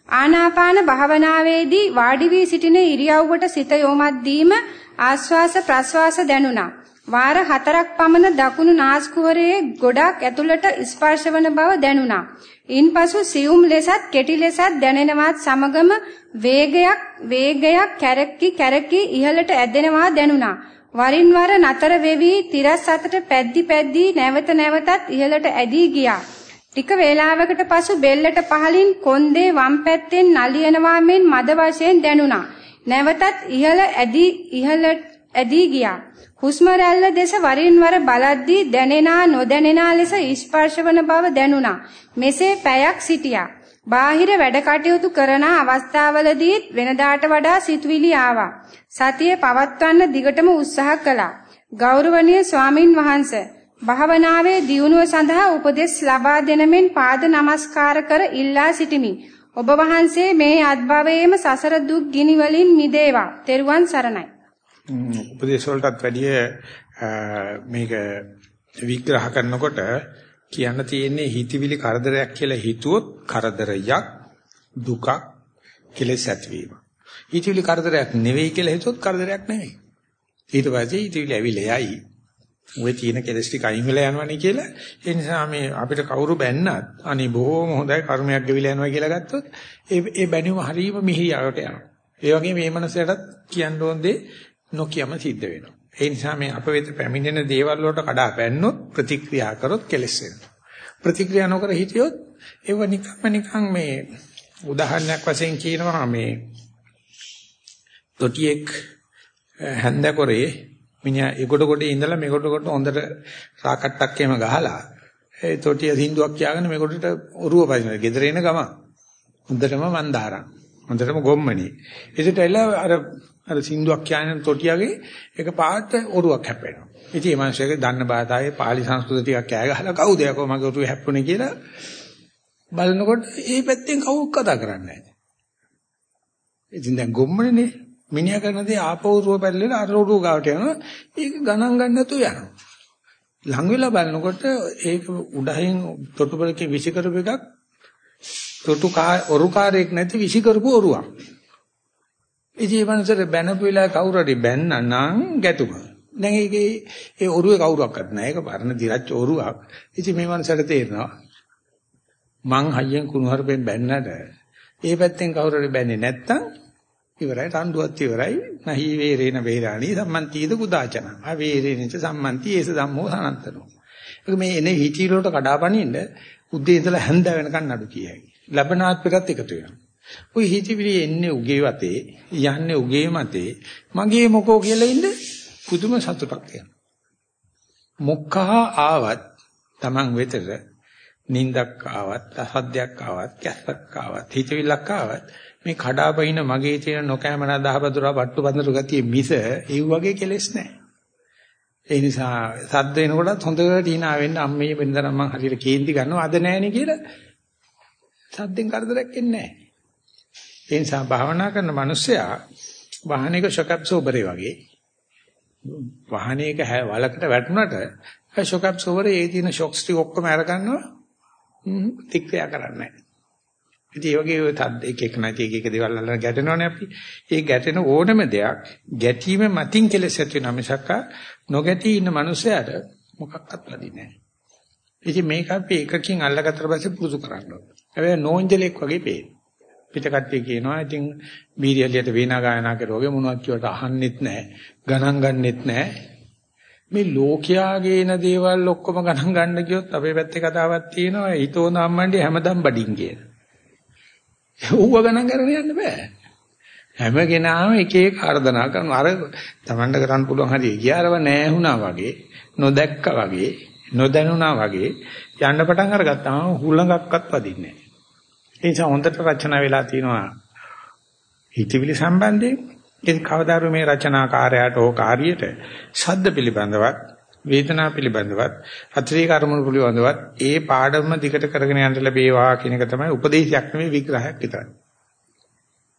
ආනාපාන භාවනාවේදී වාඩි වී සිටින ඉරියව්වට සිත යොමත් දීම ආස්වාස ප්‍රස්වාස දැනුණා. වාර හතරක් පමණ දකුණු නාස්කුහරයේ ගොඩක් ඇතුළට ස්පර්ශවන බව දැනුණා. ඉන්පසු සියුම් ලෙසත් කෙටි ලෙසත් දැනෙනවත් සමගම වේගයක් වේගයක් කැරකි කැරකි ඉහළට ඇදෙනවා දැනුණා. වරින් වර නතර වෙවි තිරස් අතට පැද්දි පැද්දි නැවත නැවතත් ඉහළට ඇදී ගියා. ටික වේලාවකට පසු බෙල්ලට පහලින් කොන්දේ වම් පැත්තෙන් නලියනවා මෙන් මද වශයෙන් දැනුණා. නැවතත් ඉහළ ඇදී ඉහළට ඇදී ගියා. හුස්ම රැල්ල දෙස වරින් වර බලද්දී දැනෙනා නොදැනෙනා ලෙස ස්පර්ශවන බව දැනුණා. මෙසේ පැයක් සිටියා. බාහිර වැඩ කටයුතු කරන අවස්ථාවලදීත් වෙනදාට වඩා සිතුවිලි ආවා. සතිය පවත්වන්න දිගටම උත්සාහ කළා. ගෞරවනීය ස්වාමින් වහන්සේ භාවනාවේ දියුණුව සඳහා උපදෙස් ලබා දෙනමින් පාද නමස්කාර කර ඉල්ලා සිටිමි. ඔබ වහන්සේ මේ අත්භවයේම සසර දුක් ගිනි වලින් මිදේවා. තෙරුවන් සරණයි. උපදේශ වලටත් වැඩිය මේක විග්‍රහ කරනකොට කියන්න තියෙන්නේ හිතවිලි කරදරයක් කියලා හිතුවොත් කරදරයක් දුකක් කෙලෙස් ඇතිවීම. හිතවිලි කරදරයක් නෙවෙයි කියලා හිතුවොත් කරදරයක් නෙවෙයි. ඊට පස්සේ හිතවිලි ඇවිල්ලා යයි. ඔය තියෙන කෙලස් ටික අයින් වෙලා යනවනේ කියලා. ඒ නිසා මේ අපිට කවුරු බැන්නත් අනේ බොහොම හොඳයි කර්මයක් ගෙවිලා යනවා කියලා ගත්තොත් ඒ ඒ බැණුම හරීම මිහිරියට යනවා. ඒ වගේ මේ මනසටත් කියන්න ඕන දේ නොකියම සිද්ධ වෙනවා. ඒ නිසා මේ අප වෙත පැමිණෙන දේවල් වලට කඩා පැන්නොත් ප්‍රතික්‍රියා කරොත් කෙලස් වෙනවා. ප්‍රතික්‍රියා නොකර හිටියොත් ඒව නිකම්ම නිකන් මේ උදාහරණයක් වශයෙන් කියනවා මේ තොටියෙක් හැන්දකොරේ මිනිහා ඒකට කොටේ ඉඳලා මේකට කොට හොඳට රාකට්ටක් එහෙම ගහලා ඒ තොටිය සින්දුවක් කියාගෙන මේකට ඔරුව පදිනවා. ගෙදර එන ගම. හොඳටම මන්දාරම්. හොඳටම ගොම්මනි. ඒකට එලා අර අර සින්දුවක් කියන තොටියගේ එක පාට ඔරුවක් හැප්පෙනවා. ඉතින් මේ මිනිස්සුගේ දන්න භාෂාවේ පාලි සංස්කෘත ටිකක් කෑ ගහලා කවුද යකෝ මගේ ඔරුවේ හැප්පුණේ කියලා බලනකොට ඒ පැත්තෙන් කවුරුත් කතා කරන්නේ නැහැ. ඉතින් දැන් ගොම්මනේ මිනිහා කරන දේ ආපෞරුව පැල්ලෙලා අර උඩු ගාවට යනවා. ඒක ගණන් ගන්න නැතුව යනවා. ලඟ වෙලා බලනකොට ඒක උඩහින් තොටුපළකේ විසි කරපු එකක් තොටු කා ඔරුකාරයක් නැති විසි කරපු ඔරුවක්. ඉතින් මේ මනසට බැනපු වෙලාව කවුරු හරි බැන්න නම් ගැටුම. දැන් ඒකේ ඒ ඔරුවේ කවුරක්වත් නැහැ. ඒක පරණ දිරච්ච ඔරුවක්. ඉතින් මේ මනසට තේරෙනවා මං හයියෙන් කුණු හරපෙන් බැන්නට ඒ පැත්තෙන් කවුරු හරි බැන්නේ නැත්තම් ඉවරයි රණ්ඩුවත් ඉවරයි නහි වේරේන වේරාණී සම්මන්තියද කුදාචන ආ වේරේනච සම්මන්ති ඒස ධම්මෝ සනන්තනෝ ඒක මේ එනේ හිතී වලට කඩාපනින්න උදේ ඉඳලා හැන්ද වෙනකන් නඩු කියයි ලබනාත් පිටත් එකතු වෙනවා ওই හිතවිලි එන්නේ උගේ වතේ යන්නේ උගේ මතේ මගේ මොකෝ කියලා ඉන්න පුදුම සතුටක් එනවා මොකහා ආවත් Taman වෙතට නින්දක් ආවත් අසද්දයක් ආවත් කැස්සක් ආවත් හිතවිල්ලක් ආවත් මේ කඩාපහින මගේ තියෙන නොකෑමනා දහබදුරා පට්ටු බඳුරු ගතිය මිස ඒ වගේ කෙලෙස් නැහැ. ඒ නිසා සද්ද එනකොටත් හොඳට hina වෙන්න අම්මේ වෙනදනම් මං හරියට කේන්ති ගන්නවා අද නැහෙනේ කියලා සද්දෙන් කරදරයක් එන්නේ නැහැ. ඒ නිසා භාවනා කරන මිනිස්සයා වාහනයක ෂොක් ඇබ්සෝබරේ වගේ වාහනයක වලකට වැටුණට ෂොක් ඇබ්සෝබරේ ඒ තියෙන ෂොක්ස් ටික ඔක්කොම අරගන්නවා ප්‍රතික්‍රියා කරන්නේ නැහැ. ඉතින් ඒ වගේ තත් එක එක නැති එක එක දේවල් අල්ලන ගැටෙනවනේ අපි. ඒ ගැටෙන ඕනම දෙයක් ගැටීම මතින් කෙලෙස් ඇති වෙන මිසක් නොගැටී ඉන්න මනුස්සයාට මොකක්වත් ලැබෙන්නේ නැහැ. ඉතින් මේක අපි එකකින් අල්ලගත්තට පස්සේ පුරුදු කරන්න ඕනේ. හැබැයි නෝන්ජලෙක් වගේ පේන. පිටකට්ටිය කියනවා ඉතින් බීරියලියට වේනා ගායනා කරුවගේ මොනවත් කියවට අහන්නෙත් නැහැ. ගණන් ගන්නෙත් නැහැ. මේ ලෝකයාගේන දේවල් ඔක්කොම ගණන් ගන්න ගියොත් අපේ පැත්තේ කතාවක් තියෙනවා හිතෝ නම්මණ්ඩි හැමදම් බඩින් කියන. ඌව ගණන් කරගෙන යන්න බෑ. හැම කෙනාම එක එක ආර්දනා කරනවා. අර Tamanට කරන්න පුළුවන් හරිය ගියාරව නැහැ වුණා වගේ, නොදැක්කා වගේ, නොදැනුණා වගේ යන්න පටන් අරගත්තාම හුලඟක්වත් වදින්නේ නැහැ. ඒ නිසා හොඳට රචනා වෙලා තිනවා හිතවිලි සම්බන්ධයෙන් ඉතින් කවදාරු මේ රචනාකාරයාට ඕ කාර්යයට ශබ්ද පිළිබඳවත් වේදනා පිළිබඳවත් අත්‍රේ කර්මණු පිළිබඳවත් ඒ පාඩම දිගට කරගෙන යන්න ලැබේවා කියන එක තමයි උපදේශයක් නෙවෙයි විග්‍රහයක් විතරයි.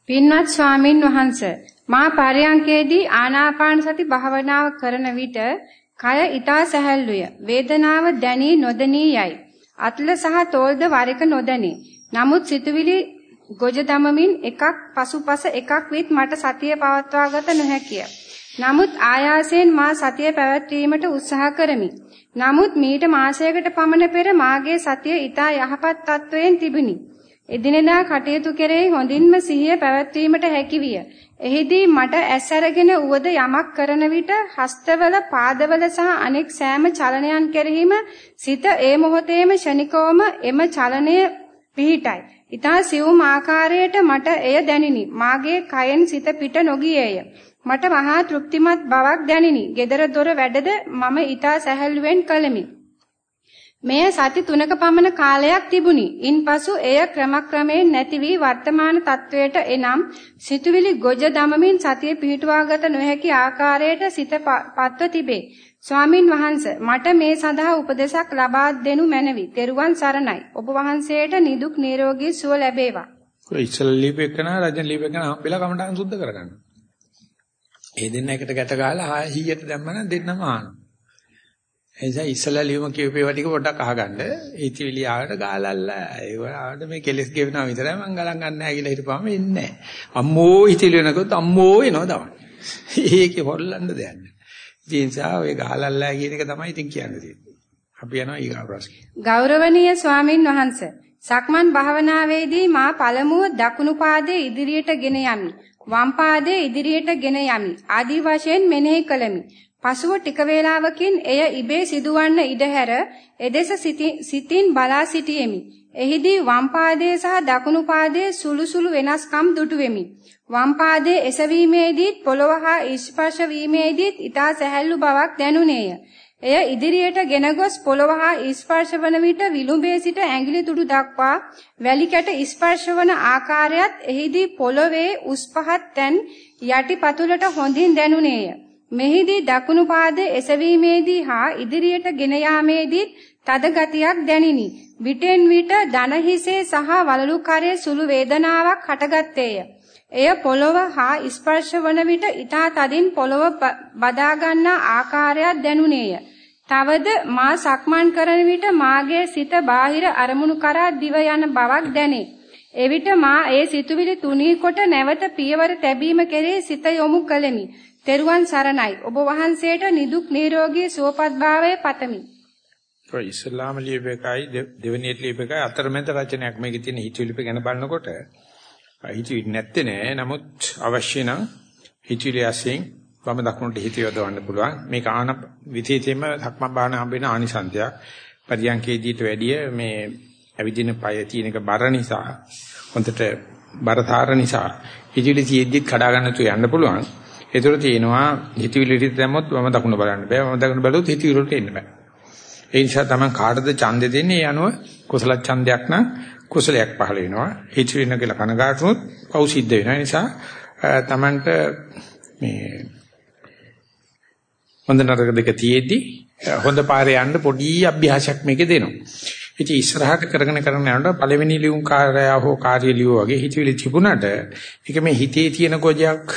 පින්වත් ස්වාමින් වහන්සේ මා පරයන්කේදී ආනාපාන සති භාවනාව කරන විට කය ඊතා සැහැල්ලුය. වේදනාව දැනී නොදැනී යයි. අත්ල සහ තෝල්ද වර එක නොදැනී. නමුත් සිතුවිලි ගොජ දමමින් එකක් පසුපස එකක් විත් මට සතිය පවත්වාගත නොහැකිය. නමුත් ආයාසයෙන් මා සතිය පැවැත්වීමට උත්සාහ කරමි. නමුත් මීට මාසයකට පමණ පෙර මාගේ සතිය ඊතා යහපත් තත්වයෙන් තිබුණි. එදිනෙදා කටයුතු කෙරෙහි හොඳින්ම සිහිය පැවැත්වීමට හැකි විය. එහිදී මට ඇස් අරගෙන උවද යමක් කරන විට හස්තවල පාදවල සහ අනෙක් සෑම චලනයන් කෙරෙහිම සිත ඒ මොහොතේම ෂණිකවම එම චලනය පිහිටයි. ඊතා සියුම් ආකාරයට මට එය දැනිනි. මාගේ කයෙන් සිත පිට නොගියේය. මට මහා තෘප්තිමත් බවක් දැනිනි. gedara dora වැඩද මම ඊතා සැහැල්ලුවෙන් කළෙමි. මෙය සති 3ක පමණ කාලයක් තිබුණි. ඉන්පසු එය ක්‍රමක්‍රමයෙන් නැති වී වර්තමාන තත්වයට එනම් සිතුවිලි ගොජ දමමින් සතිය පිහිටුවාගත නොහැකි ආකාරයට සිත පත්ව තිබේ. ස්වාමින් වහන්සේ මට මේ සඳහා උපදේශක් ලබා දෙනු මැනවි. ත්වන් සරණයි. ඔබ වහන්සේට නිදුක් නිරෝගී සුව ලැබේවා. ඔය ඉස්සල් ලිපෙකන රජන් ලිපෙකන හම්බෙලා කමටහන් සුද්ධ කරගන්න. ඒ දෙන්න එකට ගැට ගහලා 100ට දැම්මම දෙන්නම ආනවා. එනිසා ඉස්සලා ලියුම කියපේවා ටික පොඩ්ඩක් අහගන්න. ඉතිවිලි ආවට ගාලල්ලා. ඒවට මේ කෙලස් ගෙවනවා විතරයි මං ගලන් ගන්න නැහැ කියලා හිතපුවාම එන්නේ නැහැ. අම්මෝ ඉතිවිලි වෙනකොට අම්මෝ එනවා තමයි. ඒකේ හොල්ලන්න දෙයක් නැහැ. ඒ නිසා ඔය ගාලල්ලා කියන එක තමයි ඉතින් කියන්න තියෙන්නේ. අපි යනවා ඊගා ප්‍රශ්නේ. ගෞරවනීය ස්වාමින් වහන්සේ සක්මන් භාවනාවේදී මා පළමුව දකුණු පාදයේ ඉදිරියට ගෙන යමි. වම් පාදයේ ඉදිරියට ගෙන යමි. ආදී වශයෙන් මෙනෙහි කළමි. පසුව ටික වේලාවකින් එය ඉබේ සිදුවන්න ඉඩ හැර එදෙස සිතින් බලා සිටියෙමි. එහිදී වම් පාදයේ සහ දකුණු පාදයේ සුළු සුළු වෙනස්කම් දුටු වෙමි. වම් පාදයේ එසවීමේදීත් පොළව හා ස්පර්ශ වීමේදීත් ඊටා සැහැල්ලු බවක් දැනුනේය. එය ඉදිරියට ගෙන ගොස් පොළව හා ස්පර්ශ වන විට විලුඹේ සිට ඇඟිලි තුඩු දක්වා වැලි කැට ස්පර්ශ වන ආකාරයත් එහිදී පොළවේ උස් පහත් තැන් යටිපතුලට හොඳින් දැනුනේය. මෙහිදී දකුණු පාදයේ එසවීමේදී හා ඉදිරියට ගෙන යාමේදී තද ගතියක් දැනිනි. විටෙන් විට දන හිසේ සහ වලලු කරේ සුළු වේදනාවක් හටගත්තේය. එය පොළව හා ස්පර්ශ වන විට ඊටා තදින් පොළව බදා ගන්නා ආකාරයක් දැනුනේය. තවද මා සක්මන් කරන විට මාගේ සිත බාහිර අරමුණු කරා දිව යන බවක් දැනේ. එවිට මා ඒ සිතුවිලි තුනී කොට නැවත පියවර තැබීම කෙරෙහි සිත යොමු කළෙමි. තෙරුවන් සරණයි. ඔබ වහන්සේට නිදුක් නිරෝගී සුවපත් භාවය පතමි. ඔය ඉස්ලාම ලියපේකයි දෙවෙනි ලියපේකයි අතරමැද රචනයක් මේකේ තියෙන හිතවිලි ගැන බලනකොට හිතවිලි නැත්තේ නෑ. නමුත් අවශ්‍ය නම් හිතවිලි ඇසින් වම දකුණට හිත යොදවන්න පුළුවන්. මේක ආන විශේෂයෙන්ම සක්මන් බාහන හම්බෙන ආනිසන්තයක්. පරියන්කේදීට වැඩිය මේ ඇවිදින පය තියෙනක බර නිසා හොඳට බරතර නිසා හිතවිලි තියෙද්දිත් කඩා ගන්න තු යන්න පුළුවන්. ඒතර තියෙනවා හිතවිලි රිට දැම්මොත් වම දකුණ බලන්න බෑ. වම දකුණ බැලුවොත් හිතවිලි වලට එන්න බෑ. ඒ නිසා තමයි කාටද ඡන්දෙ දෙන්නේ? ඒ අනුව කුසල ඡන්දයක් නම් කුසලයක් පහළ වෙනවා. හිතවිලි වෙන කියලා කනගාටුනොත් පව් සිද්ධ වෙනවා. ඒ නිසා තමන්ට මේ හොඳ නරක දෙක තියෙද්දි හොඳ පාරේ යන්න පොඩි අභ්‍යාසයක් මේකේ දෙනවා. ඉතින් ඉස්සරහට කරගෙන කරගෙන යනකොට පළවෙනි ලියුම් කාර්යය හෝ කාර්ය ලියුව වගේ හිතවිලි තිබුණාට ඒක මේ හිතේ තියෙන ගොජයක්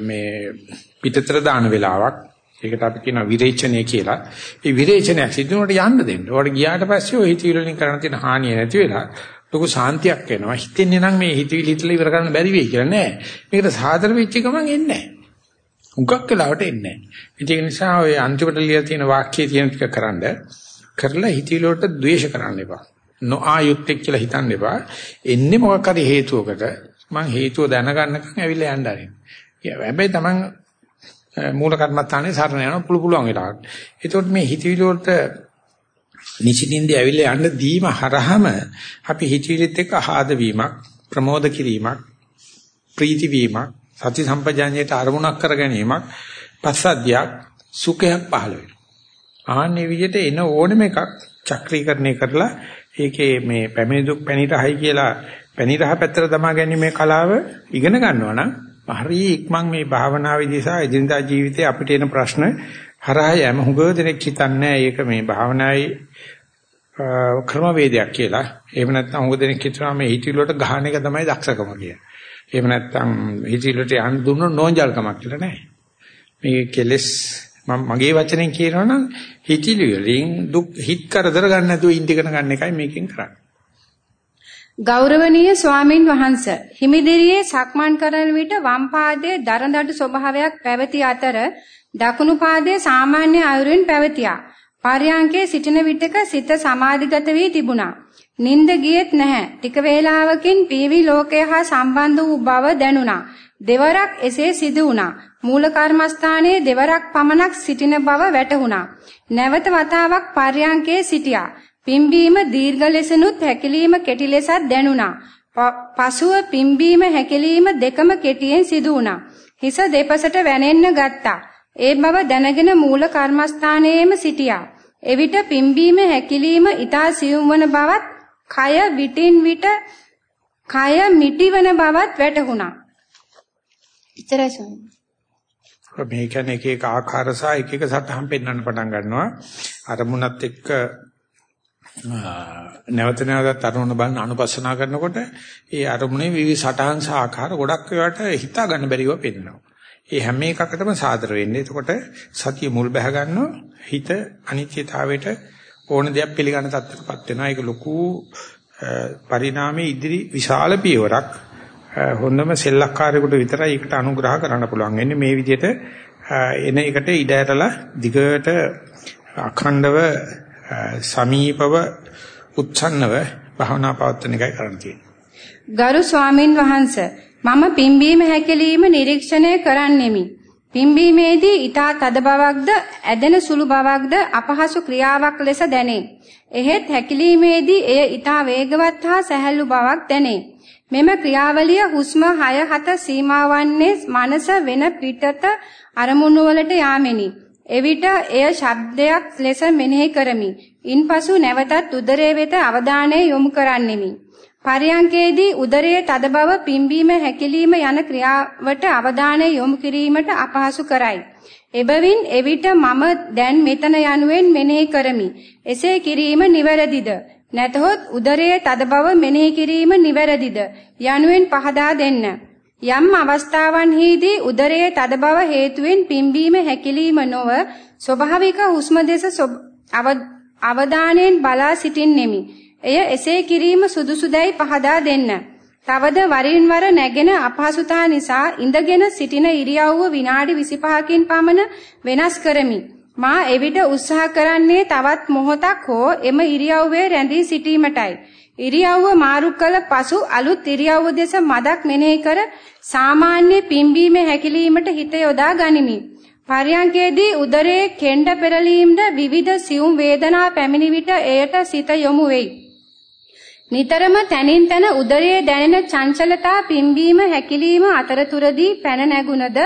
මේ පිටතර දාන වෙලාවක් ඒකට අපි කියනවා විරේචනය කියලා. ඒ විරේචනයක් සිද්ධ වුණාට යන්න දෙන්න. ඔයාලට ගියාට පස්සේ ඔය හිතවිලි වලින් කරන්න තියෙන හානිය නැති වෙලා ලොකු සාන්තියක් එනවා. හිතෙන්නේ නම් මේ හිතවිලි හිතලා ඉවර කරන්න බැරි වෙයි කියලා නෑ. මේකට සාදර වෙච්ච ගමන් එන්නේ නෑ. උගක් වෙලාවට එන්නේ නෑ. ඒක නිසා ඔය අන්තිමට ලියලා තියෙන වාක්‍යයේ තියෙන ටික කරන්ඩ කරලා හිතවිලි වලට ද්වේෂ කරන්න එපා. නොආයුක්තෙක් කියලා හිතන්න එපා. එන්නේ මොකක් හරි හේතුවකට මං හේතුව දැනගන්නකම් ඇවිල්ලා යන්න ආරින්. හැබැයි Taman මූල කර්මත්තානේ සරණ යන පුළු පුළුවන් වෙලාවට. ඒතකොට මේ හිතවිලි වලට නිසින්ින්දී ඇවිල්ලා යන්න දීම හරහම අපි හිතවිලිත් එක්ක ආහද වීමක්, ප්‍රමෝද කිරීමක්, ප්‍රීති වීමක්, සති සම්පජාඤ්ඤයට අරමුණක් කර ගැනීමක්, පස්සද්ධියක්, සුඛයක් පහළ වෙනවා. ආන්නේ විදිහට එන ඕනෙම එකක් චක්‍රීකරණය කරලා ඒකේ මේ පැමිණි දුක් පැණිරහයි කියලා පැණිරහ පැත්තට තමා ගැනීමේ කලාව ඉගෙන ගන්නවා නම් හරි ඉක්මන් මේ භාවනා විදිහ සහ එදිනදා ජීවිතේ අපිට එන ප්‍රශ්න හරහා යම හුඟ දෙනෙක් හිතන්නේ ඒක මේ භාවනාවේ ක්‍රමවේදයක් කියලා. එහෙම නැත්නම් හුඟ දෙනෙක් හිතනවා මේ හිතිලි වලට ගහන එක තමයි දක්ෂකම කියලා. එහෙම නැත්නම් හිතිලි වලට යන්න දුන්නොත් නෝන්ජල්කමක් කියලා නෑ. මේ කෙලස් මම මගේ වචනෙන් කියනවනම් හිතිලි වලින් දුක් හිත කරදර ගන්න නැතුව ඉඳගෙන ගන්න එකයි මේකෙන් කරන්නේ. ගෞරවනීය ස්වාමින් වහන්ස හිමිදිරියේ සක්මන් කරන විට වම් පාදයේ දරදඬු ස්වභාවයක් පැවති අතර දකුණු පාදයේ සාමාන්‍ය අයුරින් පැවතියා. පර්යාංකයේ සිටින විටක සිත සමාධිගත වී තිබුණා. නිින්ද ගියෙත් නැහැ. ටික වේලාවකින් පීවි ලෝකය හා සම්බන්ධ වූ බව දැනුණා. දෙවරක් එසේ සිදු වුණා. මූල කර්මස්ථානයේ දෙවරක් පමණක් සිටින බව වැටහුණා. නැවත වතාවක් පර්යාංකයේ සිටියා. පිම්බීම දීර්ඝ ලෙසනුත් හැකිලිම කෙටි ලෙසත් දැනුණා. පසුව පිම්බීම හැකිලිම දෙකම කෙටියෙන් සිදු වුණා. හිස දෙපසට වැනෙන්න ගත්තා. ඒ බව දැනගෙන මූල කර්මස්ථානයේම සිටියා. එවිට පිම්බීම හැකිලිම ඊතා සියුම් වන බවත්, කය විටින් විට කය මිටිවන බවත් වැටහුණා. ඉතරයි ස්වාමී. මේ කියන්නේ එක එක ආකාර සහ එක එක සටහන් පෙන්වන්න පටන් ගන්නවා. අරමුණත් එක්ක නැවත නැවතත් අරමුණ බලන අනුපස්සනා කරනකොට ඒ අරමුණේ විවිධ සටහන් සහ ආකාර ගොඩක් ඒවාට හිතා ගන්න බැරිව පෙන්වනවා. ඒ හැම එකකටම සාදර වෙන්නේ. එතකොට සතිය මුල් බැහැ. හිත අනිත්‍යතාවයට ඕන දෙයක් පිළිගන්න තත්ත්වයකටපත් වෙනවා. ඒක ලොකු පරිණාමයේ ඉදිරි විශාල පියවරක්. හොඳම සෙල්ලක්කාරයෙකුට විතරයි ඒකට අනුග්‍රහ කරන්න පුළුවන්. එන්නේ මේ විදිහට එන එකට ඉඩ ඇරලා දිගට අඛණ්ඩව සමීපව උච්ඡන්නව භවනා පවත්වන එකයි කරන්න තියෙන්නේ. ගරු ස්වාමින් වහන්සේ මම පිම්බීම හැකලීම නිරීක්ෂණය කරන්නෙමි. පිම්බීමේදී ඊටා තද බවක්ද ඇදෙන සුළු බවක්ද අපහසු ක්‍රියාවක් ලෙස දැනේ. එහෙත් හැකිලීමේදී එය ඊටා වේගවත් හා සැහැල්ලු බවක් දැනේ. මෙම ක්‍රියාවලිය හුස්ම 6 7 සීමා වන්නේ මනස වෙන පිටත අරමුණු වලට යාමෙනි. එවිට එය ශබ්දයක් ලෙස මෙනෙහි කරමි. ඉන්පසු නැවතත් උදරයේ වෙත අවධානය යොමු කරන්නෙමි. පරියංකේදී උදරයේ තද බව පිම්බීම හැකිලිම යන ක්‍රියාවට අවධානය යොමු කිරීමට අපහසු කරයි. එබැවින් එවිට මම දැන් මෙතන යනුවෙන් මෙනෙහි කරමි. එසේ කිරීම නිවැරදිද? නැතහොත් උදරයේ තද බව මෙනෙහි කිරීම නිවැරදිද? යනුවෙන් පහදා දෙන්න. යම් අවස්ථාවන්හිදී උදරයේ තද බව හේතුවෙන් පිම්බීම හැකිලිම නොව ස්වභාවික හුස්ම දෙස අවධානයෙන් බලා සිටින්නෙමි. එය එසේ කිරීම සුදුසුදැයි පහදා දෙන්න. තවද වරින් වර නැගෙන අපහසුතා නිසා ඉඳගෙන සිටින ඉරියව්ව විනාඩි 25කින් පමණ වෙනස් කරමි. මා එවිට උත්සාහ කරන්නේ තවත් මොහොතක් හෝ එම ඉරියව්වේ රැඳී සිටීමටයි. ඉරියව්ව මාරු කළ පසු අලුත් ඉරියව්ව දෙස මදක් මෙනෙහි කර සාමාන්‍ය පිම්බීම හැකිලීමට හිත යොදා ගනිමි. පර්යංකේදී උදරයේ කෙන්ඩ පෙරලීම්ද විවිධ සියුම් වේදනා පැමිණි විට එයට සිත යොමු වෙයි. නිතරම තනින් තන උදරයේ දැනෙන චංචලතා පිම්බීම හැකිලීම අතරතුරදී පැන නැගුණද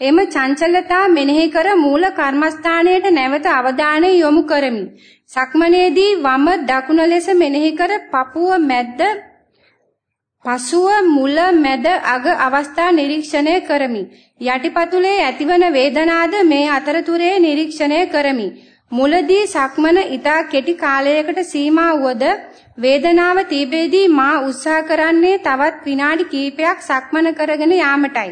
එම චංචලතා මෙනෙහි කර මූල කර්මස්ථානයට නැවත අවධානය යොමු කරමි. සක්මනේදී වම දකුණ ලෙස මෙනෙහි කර පපුව මැද්ද පසුව මුල මැද අග අවස්ථා නිරීක්ෂණය කරමි. යටිපතුලේ ඇතිවන වේදනාද මේ අතරතුරේ නිරීක්ෂණය කරමි. මුලදී සක්මන ඊටා කෙටි කාලයකට සීමා වුවද වේදනාව තීබ්‍රේදී මා උත්සාහ කරන්නේ තවත් විනාඩි කිහිපයක් සක්මන කරගෙන යාමටයි.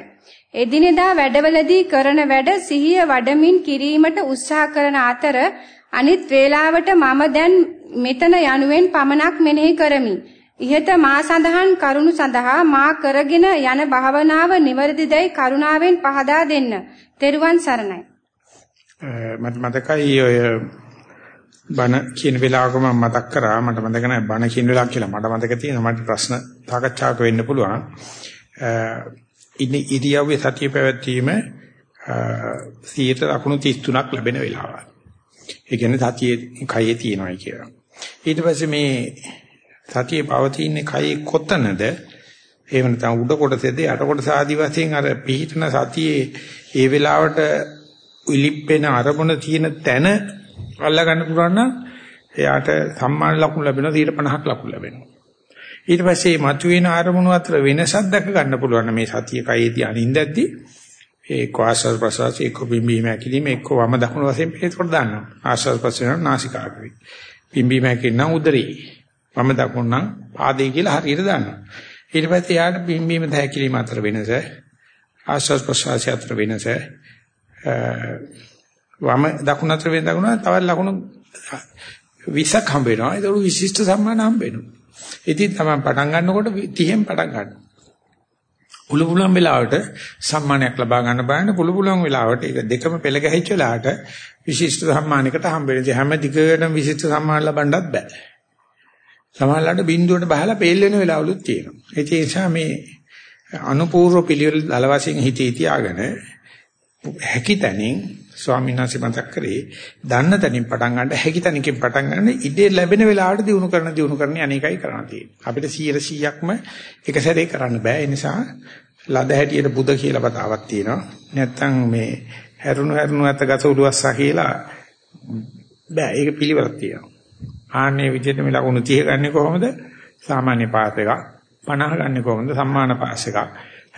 එදිනෙදා වැඩවලදී කරන වැඩ සිහිය වඩමින් කිරීමට උත්සාහ කරන අතර අනිත් වේලාවට මම දැන් මෙතන යනුවෙන් පමණක් මෙනෙහි කරමි. ඉහත මා සඳහන් කරුණු සඳහා මා කරගෙන යන භාවනාව නිවැරදිදයි කරුණාවෙන් පහදා දෙන්න. තෙරුවන් සරණයි. මට මතකයි ඔය බණ කියන වෙලාවක මම මතක් කරා මට මතක නැහැ බණ කියන වෙලාවක් කියලා මට මතක තියෙනවා මට ප්‍රශ්න සාකච්ඡාවක වෙන්න පුළුවන්. ඉන්නේ ඉරියව්වේ සතිය පැවැත්වීම 133ක් ලැබෙන වෙලාවක්. ඒ කියන්නේ සතියේ කයේ තියෙනවායි කියලා. ඊට පස්සේ මේ සතියේ පවතින්නේ කයේ කොතනද? එහෙම නැත්නම් උඩ කොටසේද යට කොටස ආදි වශයෙන් අර පිහිටන සතියේ ඒ වෙලාවට ඉලිප්පෙන අරමුණ තියෙන තැන අල්ලා ගන්න පුළුවන් නම් එයාට සම්මාන ලකුණු ලැබෙනවා 50ක් ලකුණු ලැබෙනවා. ඊට පස්සේ මතුවෙන අරමුණු අතර වෙනසක් දැක ගන්න පුළුවන් මේ සතිය කයේදී අනින්දැද්දි ඒ ආශ්වාස ප්‍රශ්වාස එක්ක බිම්බීම ඇකිලිම එක්ක වම දකුණු වශයෙන් පිළිතුරු දානවා. ආශ්වාස ප්‍රශ්වාස නාසිකාග්‍රේ. බිම්බීම ඇකිලිම උදරේ. වම දකුණු නම් පාදේ කියලා හරියට දානවා. ඊට පස්සේ යාට බිම්බීම දැකිලිම අතර වෙනස ආශ්වාස ප්‍රශ්වාස අතර වෙනස වම දකුණු අතර වෙන දකුණ තවත් ලකුණු 20ක් හම්බ වෙනවා. ඒක උරු විශිෂ්ට සම්මාන හම්බ වෙනවා. ඉතින් තමයි පටන් ගන්නකොට 30න් පටන් ගන්න. පුළු පුළුවන් වෙලාවට සම්මානයක් ලබා ගන්න බලන්න පුළු පුළුවන් වෙලාවට ඒක දෙකම පෙළ ගැහිච්ච වෙලාවට විශිෂ්ට සම්මානයකට හම්බ වෙනවා. හැම දිගටම විශිෂ්ට සම්මාන ලබන්නත් බෑ. සමහරවිට බින්දුවට බහලා පෙල් වෙන වෙලාවලුත් තියෙනවා. ඒ නිසා මේ අනුපූර්ව පිළිවෙල දල වශයෙන් හිතේ තියාගෙන හැකි තැනින් ස්වාමීන් වහන්සේ මතක් කරේ දන්න තැනින් පටන් ගන්න හැකි තැනකින් පටන් ගන්න ඉඩේ ලැබෙන වෙලාවට දිනු කරන දිනු කරන අනේකයි කරන්න තියෙන්නේ. අපිට 100%ක්ම එක සැරේ කරන්න බෑ. ඒ නිසා ලද හැටියට බුද කියලා පතාවක් තියෙනවා. නැත්තම් මේ හැරුණු හැරුණු අත ගත උළුස්සා කියලා බෑ. ඒක පිළිවෙලක් තියෙනවා. ආන්නේ විදිහට මේ ලකුණු 30 ගන්නේ කොහොමද? සාමාන්‍ය පාස් එකක්. 50 ගන්නේ කොහොමද? සම්මාන පාස් එකක්.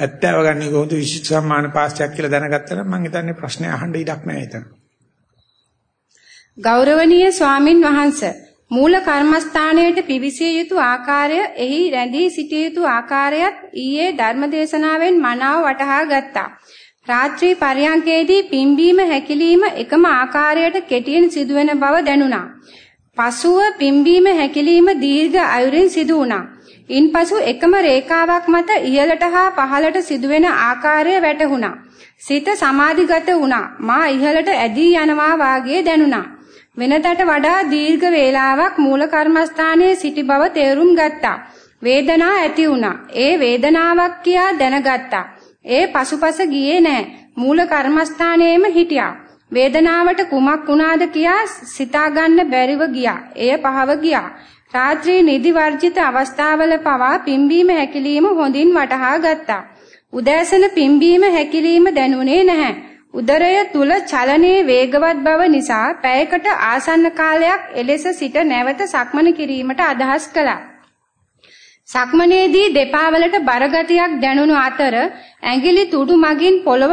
70 ගන්නේ කොහොමද? විශිෂ්ට සම්මාන පාස් එකක් කියලා දැනගත්තා නම් මම හිතන්නේ ප්‍රශ්නේ අහන්න ඉඩක් නැහැ එතන. ගෞරවනීය ස්වාමින් වහන්සේ මූල කර්මස්ථානයට පිවිසිය යුතු ආකාරය එහි රැඳී සිටිය යුතු ආකාරයත් ඊයේ ධර්මදේශනාවෙන් මනාව වටහා ගත්තා. රාත්‍රී පරයන්කේදී පිම්බීම හැකිලිම එකම ආකාරයට කෙටියෙන් සිදුවෙන බව දැනුණා. පසුව පිම්බීම හැකිලිම දීර්ඝ අයුරින් සිදු වුණා. ඉන්පසු එකම රේඛාවක් මත ඉහළට හා පහළට සිදුවෙන ආකාරය වැටහුණා. සිත සමාධිගත වුණා. මා ඉහළට ඇදී යනවා වාගේ දැනුණා. වෙනදට වඩා දීර්ඝ වේලාවක් මූල කර්මස්ථානයේ සිටි බව තේරුම් ගත්තා. වේදනා ඇති වුණා. ඒ වේදනාවක් කියා දැනගත්තා. ඒ පසුපස ගියේ නැහැ. මූල කර්මස්ථානයේම හිටියා. වේදනාවට කුමක් වුණාද කියා සිතා ගන්න බැරිව ගියා. එය පහව ගියා. රාත්‍රී නිදි වර්ජිත අවස්ථාවල පවා පිම්බීම හැකිලිම හොඳින් වටහා ගත්තා. උදෑසන පිම්බීම හැකිලිම දැනුනේ නැහැ. උදරය තුල චලනයේ වේගවත් බව නිසා පැයකට ආසන්න කාලයක් එලෙස සිට නැවත සක්මන කිරීමට අදහස් කළා. සක්මනේදී දෙපා වලට බරගතියක් දැනුණු අතර ඇඟිලි තුඩු මගින් පොළව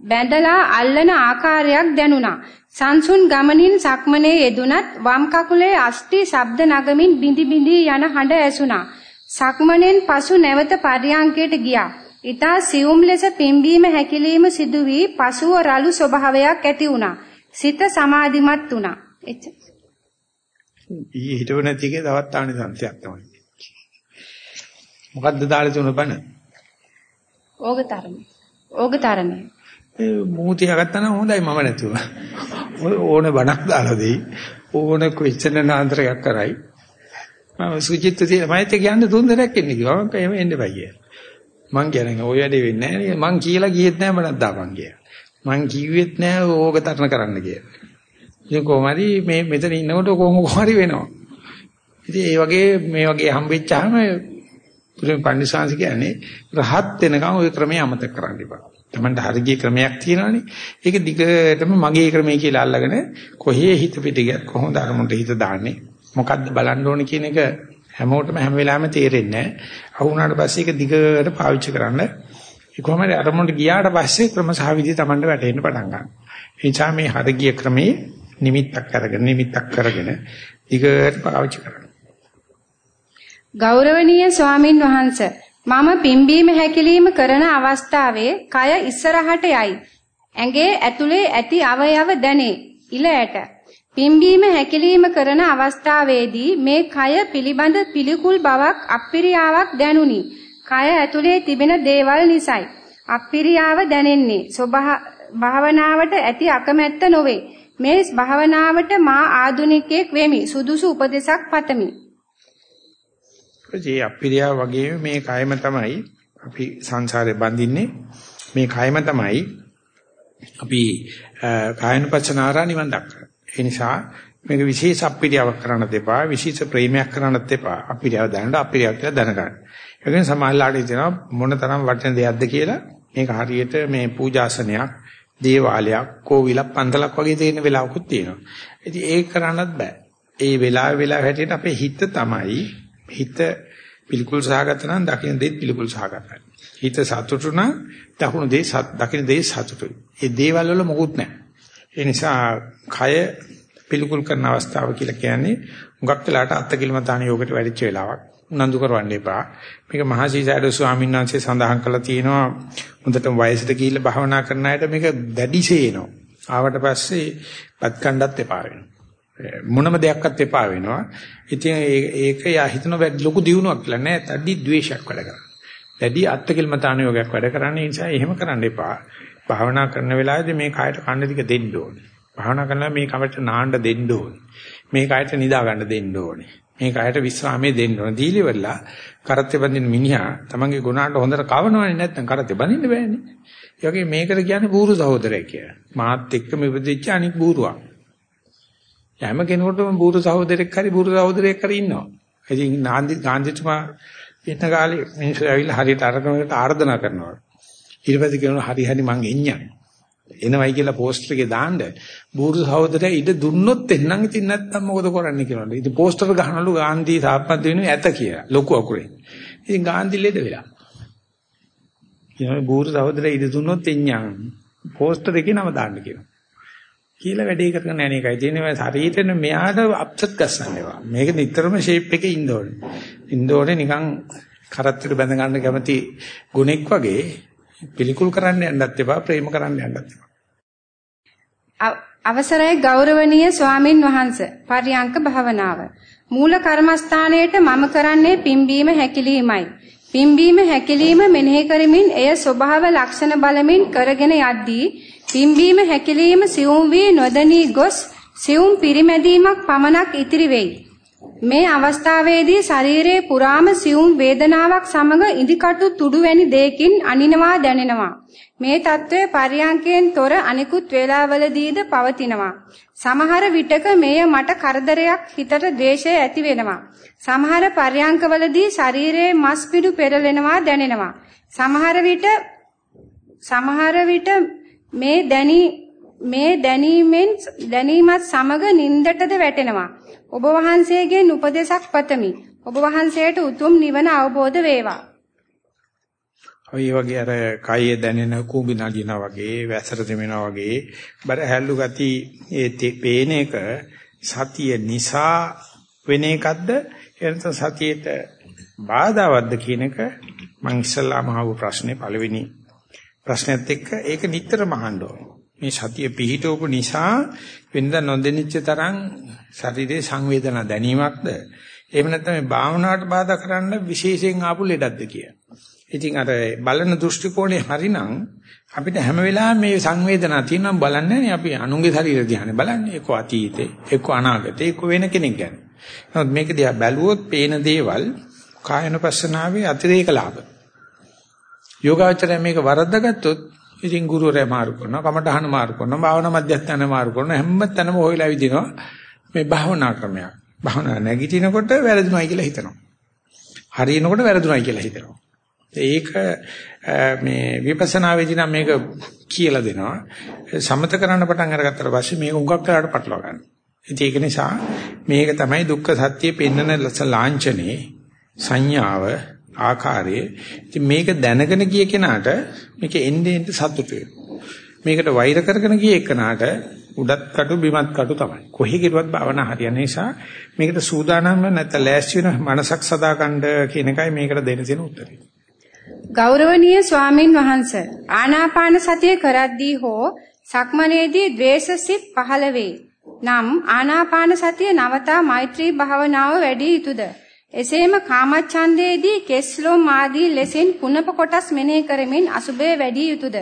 බැඳලා අල්ලන ආකාරයක් දැනුණා. සංසුන් ගමනින් සක්මනේ යෙදුනත් වම් කකුලේ අස්ටි ශබ්ද නගමින් බිඳි බිඳි යන හඬ ඇසුණා. සක්මනෙන් පසු නැවත පරියංකයට ගියා. ඊතා සියුම් ලෙස පිම්බීම හැකිලිම සිදු වී පසුව රළු ස්වභාවයක් ඇති වුණා. සිත සමාධිමත් වුණා. එච්චර. ඊ හිතව නැති එකේ තවත් ආනිසංශයක් තමයි. මොකද්ද දාලා තුන බන? ඕගතරණය. ඕගතරණය. මූතිය ගත්තා නම් හොඳයි මම නැතුව. ඕන බණක් දාලා දෙයි. ඕන ක්වෙස්චන් and answer එකක් කරයි. මම සුචිත්ත තියෙන මයිත් කියන්න තුන් දෙනෙක් ඉන්නේ කිව්වා. මම එහෙම එන්න බෑ කියලා. මං කියන්නේ ඔය වැඩේ වෙන්නේ නැහැ මං කියලා ගියෙත් නැහැ මනක් දාපන් කියලා. මං කිව්වෙත් නැහැ ඕක තරණ කරන්න කියලා. ඉතින් කොහොමරි මේ මෙතන ඉන්නකොට කොහොම කොහරි වෙනවා. ඉතින් ඒ වගේ මේ වගේ හම්බෙච්චාම පුදුම පන්සිංශ කියන්නේ රහත් වෙනකන් ওই ක්‍රමය අමතක කරන්න එපා. Tamanට හරිය ක්‍රමයක් තියෙනවානේ. ඒක දිගටම මගේ ක්‍රමය කියලා අල්ලගෙන කොහේ හිත පිට ගියත් කොහොමද අරමුණට හිත දාන්නේ? මොකද්ද බලන්න ඕනේ කියන එක හැමෝටම හැම වෙලාවෙම තේරෙන්නේ නැහැ. අහුණාට පස්සේ ඒක දිගට පාවිච්චි කරන්න. ඒ කොහොමද අරමුණට ගියාට පස්සේ ක්‍රම සහ විදි Tamanට වැටෙන්න පටන් ගන්නවා. ඒ නිසා මේ හරිය ක්‍රමේ නිමිත්තක් අරගෙන නිමිත්තක් කරගෙන දිගට පාවිච්චි කරන්න. ගෞරවනීය ස්වාමින් වහන්සේ මම පිම්බීම හැකිලිම කරන අවස්ථාවේ කය ඉස්සරහට යයි. ඇඟේ ඇතුලේ ඇති අවයව දැනේ. ඉලයට. පිම්බීම හැකිලිම කරන අවස්ථාවේදී මේ කය පිළිබඳ පිළිකුල් බවක් අප්පිරියාවක් දැනුනි. කය ඇතුලේ තිබෙන දේවල් නිසායි. අප්පිරියාව දැනෙන්නේ. භාවනාවට ඇති අකමැත්ත නොවේ. මේ භාවනාවට මා ආදුනිකයෙක් වෙමි. සුදුසු උපදේශක් පතමි. ඒ අපිරියා වගේ මේ කයම තමයි අපි සංසාරේ බඳින්නේ මේ කයම තමයි අපි කායනුපස්සනාරා නිවන් දක්වන. ඒ නිසා මේක විශේෂ අපිරියාවක් කරන්න දෙපා විශේෂ ප්‍රේමයක් කරන්නත් දෙපා අපිරියාව දැනට අපිරියාව කියලා දැනගන්න. ඒ කියන්නේ සමාහලාට හිතෙනවා මොන තරම් වටින දෙයක්ද කියලා මේක හරියට මේ පූජාසනයක් දේවාලයක්, කෝවිලක්, පන්සලක් වගේ තියෙන වෙලාවකුත් තියෙනවා. ඉතින් ඒක කරන්නත් බෑ. ඒ වෙලාව වෙලාව හැටියට අපේ හිත තමයි හිත පිළිකුල් සහගත නම් දකින්න දෙත් පිළිකුල් සහගතයි. හිත සතුටු නම් දකුණු දේ දකින්න දේ සතුටුයි. ඒ දේවල් වල මොකුත් නැහැ. ඒ නිසා කය පිළිකුල් කරන අවස්ථාව කියලා කියන්නේ හුඟක් වෙලාට අත්කිලමතාන යෝගයට වැඩිච්ච වෙලාවක්. උනන්දු කරවන්න එපා. මේක මහසීසාරද ස්වාමීන් වහන්සේ සඳහන් කළා තියෙනවා හොඳට වයසට ගිහිල්ලා භාවනා කරන අයට මේක දැඩිසේ එනවා. ආවට පස්සේ පත් කණ්ඩත් එපා වෙනවා. මොනම දෙයක්වත් එපා වෙනවා. ඉතින් ඒක යා හිතන ලොකු දියුණුවක් කියලා නෑ. තඩි ද්වේෂයක් වැඩ කරන්නේ. දැඩි අත්කිලමතාන යෝගයක් වැඩ කරන්නේ නිසා එහෙම කරන්න එපා. භාවනා කරන වෙලාවේදී මේ කායට කන්න ටික දෙන්න ඕනේ. භාවනා කරනවා මේ කවට නාන්න දෙන්න ඕනේ. මේ කායට නිදා ගන්න දෙන්න ඕනේ. මේ කායට විශ්‍රාමයේ දෙන්න ඕනේ. දීලි වෙලා කරත්තේ බඳින මිනිහා තමන්ගේ ගුණාට හොඳට කවනවනේ නැත්නම් කරත්තේ බඳින්න බෑනේ. ඒ වගේ මේකට කියන්නේ බూరు සහෝදරය කියලා. මාත් එක්කම ඉපදිච්ච අනික් බూరుවක්. හැම කෙනෙකුටම බూరు සහෝදරෙක් හරි බూరు සහෝදරයෙක් හරි ඉන්නවා. ඉතින් නාන්දි ගාන්ධිතුමා ඉන්න කාලේ මිනිස්සු ඇවිල්ලා හරියට අරගෙනට ආර්දනා කරනවා. ඊට පස්සේ කියනවා හරි හරි මං එන්නම්. එනවයි කියලා පෝස්ටර් එකේ දාන්න බూరు සහෝදරයා ඉඩ දුන්නොත් එන්නම් ඉතින් නැත්තම් මොකද කරන්නේ කියලා. ඉතින් පෝස්ටර් ගහනලු ගාන්ධි සාපත් වෙනුනේ ඇත කියලා ලොකු අකුරෙන්. ඉතින් ගාන්ධි ලෙඩ වෙලා. කියනවා බూరు සහෝදරයා ඉඩ දුන්නොත් එන්නම්. පෝස්ටර් එකේ නම දාන්න කියනවා. කියලා වැඩේ කරගෙන යන එකයි තියෙන්නේ. ශරීරෙන මෙයාට අප්සෙට් ගස්සන්නේවා. මේක නිතරම ෂේප් එකේ ඉන්න ඕනේ. ඉන්න ඕනේ නිකන් කරත්තට බැඳ ගන්න කැමති ගුණෙක් වගේ පිළිකුල් කරන්න යන්නත් එපා, ප්‍රේම කරන්න යන්නත් එපා. අවසරයි ගෞරවනීය ස්වාමින් වහන්සේ. පරියංක භාවනාව. මූල කර්මස්ථානයේට මම කරන්නේ පිම්බීම හැකිලීමයි. පිම්බීම හැකිලිම මෙනෙහි කරමින් එය ස්වභාව ලක්ෂණ බලමින් කරගෙන යද්දී පිම්බීම හැකිලිම සියුම් වී නොදනී ගොස් සියුම් පිරිමැදීමක් පමණක් ඉතිරි වෙයි. මේ අවස්ථාවේදී ශරීරයේ පුරාම සියුම් වේදනාවක් සමග ඉදිකටු තුඩු වැනි දෙයකින් අනිනවා දැනෙනවා. මේ తත්වයේ පරියංකයෙන් තොර අනිකුත් වේලාවලදීද පවතිනවා. සමහර විටක මෙය මට කරදරයක් හිතට ද්වේෂය ඇති වෙනවා. සමහර පර්යංකවලදී ශරීරයේ මස් පිඩු පෙරලෙනවා දැනෙනවා. සමහර විට සමහර විට මේ දැනි මේ දැනීමෙන් දැනීමත් සමග නින්දටද වැටෙනවා. ඔබ වහන්සේගෙන් උපදේශක් පතමි. ඔබ වහන්සේට උතුම් නිවන අවබෝධ වේවා. ඔය වගේ අර කයේ දැනෙන කුඹි නගිනා වගේ වැසර දෙමිනා වගේ බර හැල්ලු ගති ඒ පේන එක සතිය නිසා වෙන එකක්ද එනත සතියේට බාධාවත්ද කියන එක මම ඉස්සල්ලාම අහපු ප්‍රශ්නේ පළවෙනි ප්‍රශ්නයත් එක්ක ඒක නිතරම අහන්න ඕනේ. මේ සතිය පිහිටවපු නිසා වෙනදා නොදෙනිච්ච තරම් ශරීරයේ සංවේදනා දැනීමක්ද එහෙම නැත්නම් මේ භාවනාවට බාධා කරන්න විශේෂයෙන් ආපු ලෙඩක්ද කියලා. ඉතින් අර බලන දෘෂ්ටි කෝණේ හරිනම් අපිට හැම වෙලාවෙම මේ සංවේදනා තියෙනවා බලන්නේ අපි අනුන්ගේ ශරීර දිහානේ බලන්නේ එක්ක අතීතේ එක්ක අනාගතේ එක්ක වෙන කෙනෙක් ගැන. නමුත් මේක දිහා බැලුවොත් පේන දේවල් කායනපස්සනාවේ අතිරේක ලාභ. යෝගාචරය මේක වරද්දාගත්තොත් ඉතින් ගුරුවරයා මාරු කරනවා කමටහන මාරු කරනවා භාවනා මධ්‍යස්ථාන මාරු කරනවා හැම තැනම හොයලා විදිනවා මේ භාවනා ක්‍රමයක්. භාවනා නැගිටිනකොට වැරදුනයි කියලා හිතනවා. හරියනකොට වැරදුනයි කියලා හිතනවා. ඒක මේ විපස්සනා වේදී නම් මේක කියලා දෙනවා. සමත කරන්න පටන් අරගත්තට පස්සේ මේක උඟක් කරලා පටලවා ගන්න. ඉතින් ඒක නිසා මේක තමයි දුක්ඛ සත්‍ය පෙන්වන ලාංඡනේ සංඥාව ආකාරයේ ඉතින් මේක දැනගෙන ගිය කෙනාට මේක එන්නේ එන්නේ සතුට මේකට වෛර කරගෙන ගිය එකනාට උඩත් කටු බිමත් කටු තමයි. කොහේ ගිරුවත් භාවනා හරියන නිසා මේකට සූදානම්ව නැත්නම් ලෑස්ති වෙන මනසක් සදාගන්න කියන එකයි මේකට දෙන්න තියෙන උත්තරේ. ගෞරවනීය ස්වාමින් වහන්සේ ආනාපාන සතිය කරද්දී හෝ සක්මනේදී ද්වේෂසිත පහළ වේ. නම් ආනාපාන සතිය නවතා මෛත්‍රී භාවනාව වැඩි යුතුයද? එසේම කාමච්ඡන්දේදී කෙස්ලොම් ආදී ලෙසින් පුනප කොටස් මෙනෙහි කරමින් අසුබේ වැඩි යුතුයද?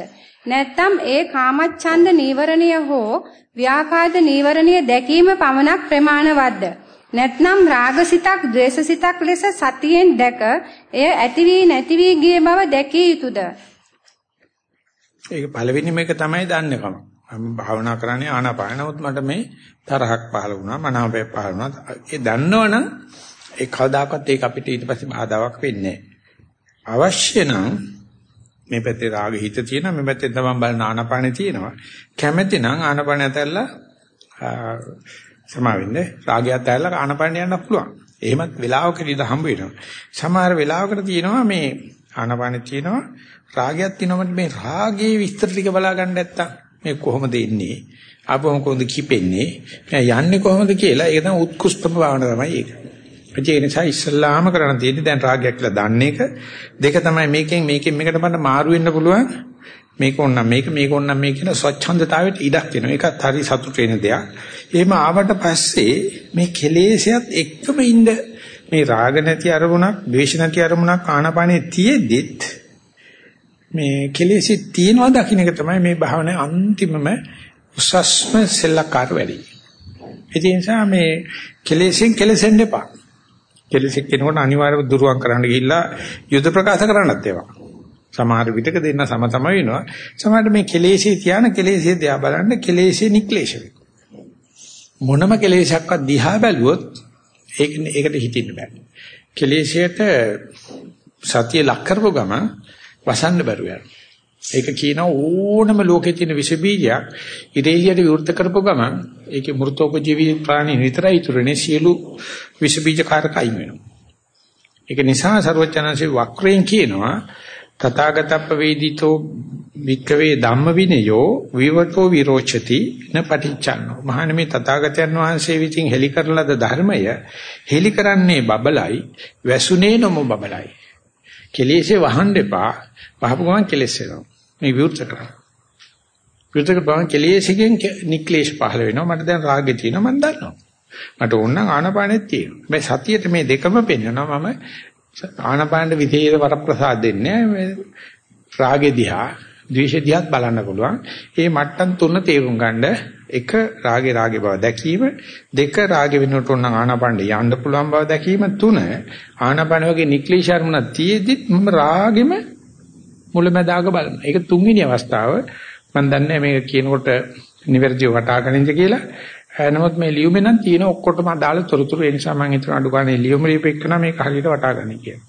නැත්නම් ඒ කාමච්ඡන්ද නීවරණය හෝ ව්‍යාපාද නීවරණය දැකීම පමණක් ප්‍රමාණවත්ද? නැත්නම් රාගසිතක් ද්වේෂසිතක් ලෙස සතියෙන් දැක එය ඇති වී නැති වී ගිය බව දැකිය යුතුයද? ඒක පළවෙනිම එක තමයි දන්නේ කම. මම භාවනා කරන්නේ ආනාපාන. නමුත් මට මේ තරහක් පහළ වුණා, මනාපය පහළ වුණා. ඒ දන්නවනම් ඒ කවදාකවත් ඒක අපිට ඊට පස්සේ බාධාවක් වෙන්නේ අවශ්‍ය නම් මේ පැත්තේ රාග හිත තියෙනවා මේ පැත්තේ තමයි බලන ආනපානෙ තියෙනවා. කැමැති නම් ආනපානෙ ඇතැල්ලා සමාවෙන්නේ රාගය ඇතැල්ලා ආනපානෙ යන්න පුළුවන්. එහෙමත් වෙලාවකදී හම්බ වෙනවා. සමහර වෙලාවකට තියෙනවා මේ ආනපානෙ තියෙනවා රාගයක් තියෙනවා මේ රාගයේ විස්තර ටික බලා ගන්න නැත්තම් මේ කොහොමද එන්නේ? ආපහු කොහොමද කිපෙන්නේ? යන්නේ කොහොමද කියලා ඒක තමයි උත්කෘෂ්ඨම භාවන තමයි ඒක. ඒ නිසා ඉස්සල්ලාම කරන්න තියෙන්නේ දැන් රාගයක් කියලා දන්නේ එක. දෙක තමයි මේකෙන් මේකෙන් මේකට බලන්න මාරු වෙන්න පුළුවන්. මේක ඕනම් මේක මේක ඕනම් මේක කියන ස්වච්ඡන්දතාවයට ඉඩක් වෙනවා ඒකත් හරි සතුට වෙන දෙයක්. එහෙම ආවට පස්සේ මේ කෙලෙසයත් එක්කම ඉන්න. මේ රාග නැති අරමුණක් ද්වේෂ නැති අරමුණක් ආනපානේ තියෙද්දිත් මේ කෙලෙසි තියනවා දකින්න එක තමයි මේ භාවනාවේ අන්තිමම උසස්ම සෙල්ලක්කාර වැඩි. ඒ නිසා මේ කෙලෙසෙන් කෙලසෙන්න එපා. කෙලෙසෙක් කෙනෙකුට අනිවාර්යව දුරුවන් කරන්න ගිහිල්ලා යුද ප්‍රකාශ කරන්නත් ඒවා. සමහර විටක දෙන්න සම තම වෙනවා. සමහරට මේ කෙලෙසේ තියාන කෙලෙසේ දිහා බලන්න කෙලෙසේ නික්ලේශ මොනම කෙලෙසක්වත් දිහා බැලුවොත් ඒක ඒකට හිතින්න බෑ. කෙලෙසයට සතිය ලක් කරපුව ගමන් වසන්න බැරුව යනවා. ඒක කියන ඕනම ලෝකේ තියෙන විස බීජයක් ඉරේලියට විවෘත කරපුව ගමන් ඒකේ මෘතෝපජීවී ප්‍රාණි විතරයි ඉතුරුනේ සියලු විස බීජ කාරකයි වෙනවා. ඒක නිසා ਸਰවචනංශේ වක්‍රයෙන් කියනවා තථාගතප්ප වේදිතෝ වික්කවේ ධම්ම විනයෝ විවටෝ විරෝචති න පටිච්චන්නෝ. මහණෙනි තථාගතයන් වහන්සේ විසින් හෙලි කරලද ධර්මය හෙලි කරන්නේ බබලයි වැසුනේ නොම බබලයි. කෙලෙසේ වහන්න එපා. වහපු ගමන් කෙලෙස් වෙනවා. මේ විවෘත කරා විවෘත කරපුවම කෙලෙසකින් නික්ලේශ පහළ වෙනවා. මට දැන් රාගෙ තියෙනවා. මම දන්නවා. මට ඕන නම් ආනපානෙත් තියෙනවා. මේ සතියේට මේ දෙකම පෙන්වනවා. මම ආනපානෙ විදේර වරප්‍රසාද දෙන්නේ මේ රාගෙ දිහා ද්වේෂ දිහාත් බලන්න පුළුවන්. මේ මට්ටම් තුන තේරුම් ගන්න එක රාගේ රාගේ බව දැකීම දෙක රාගේ වෙනුවට උනන ආනාපානෙ යන්න පුළුවන් බව දැකීම තුන ආනාපාන වගේ නික්ලිෂ අරමුණ තියේදිත් මම රාගෙම මුලැමැදාග බලනවා. ඒක තුන්වෙනි අවස්ථාව. මම දන්නේ මේක කියනකොට නිවැරදිව වටා ගනින්ද කියලා. නමුත් මේ ලියුමෙන් තියෙන ඔක්කොටම අදාළ තොරතුරු ඒ නිසා මම හිතන අඩු ගානේ ලියුම ලියපෙන්න මේක හරියට වටා ගන්න කියලා.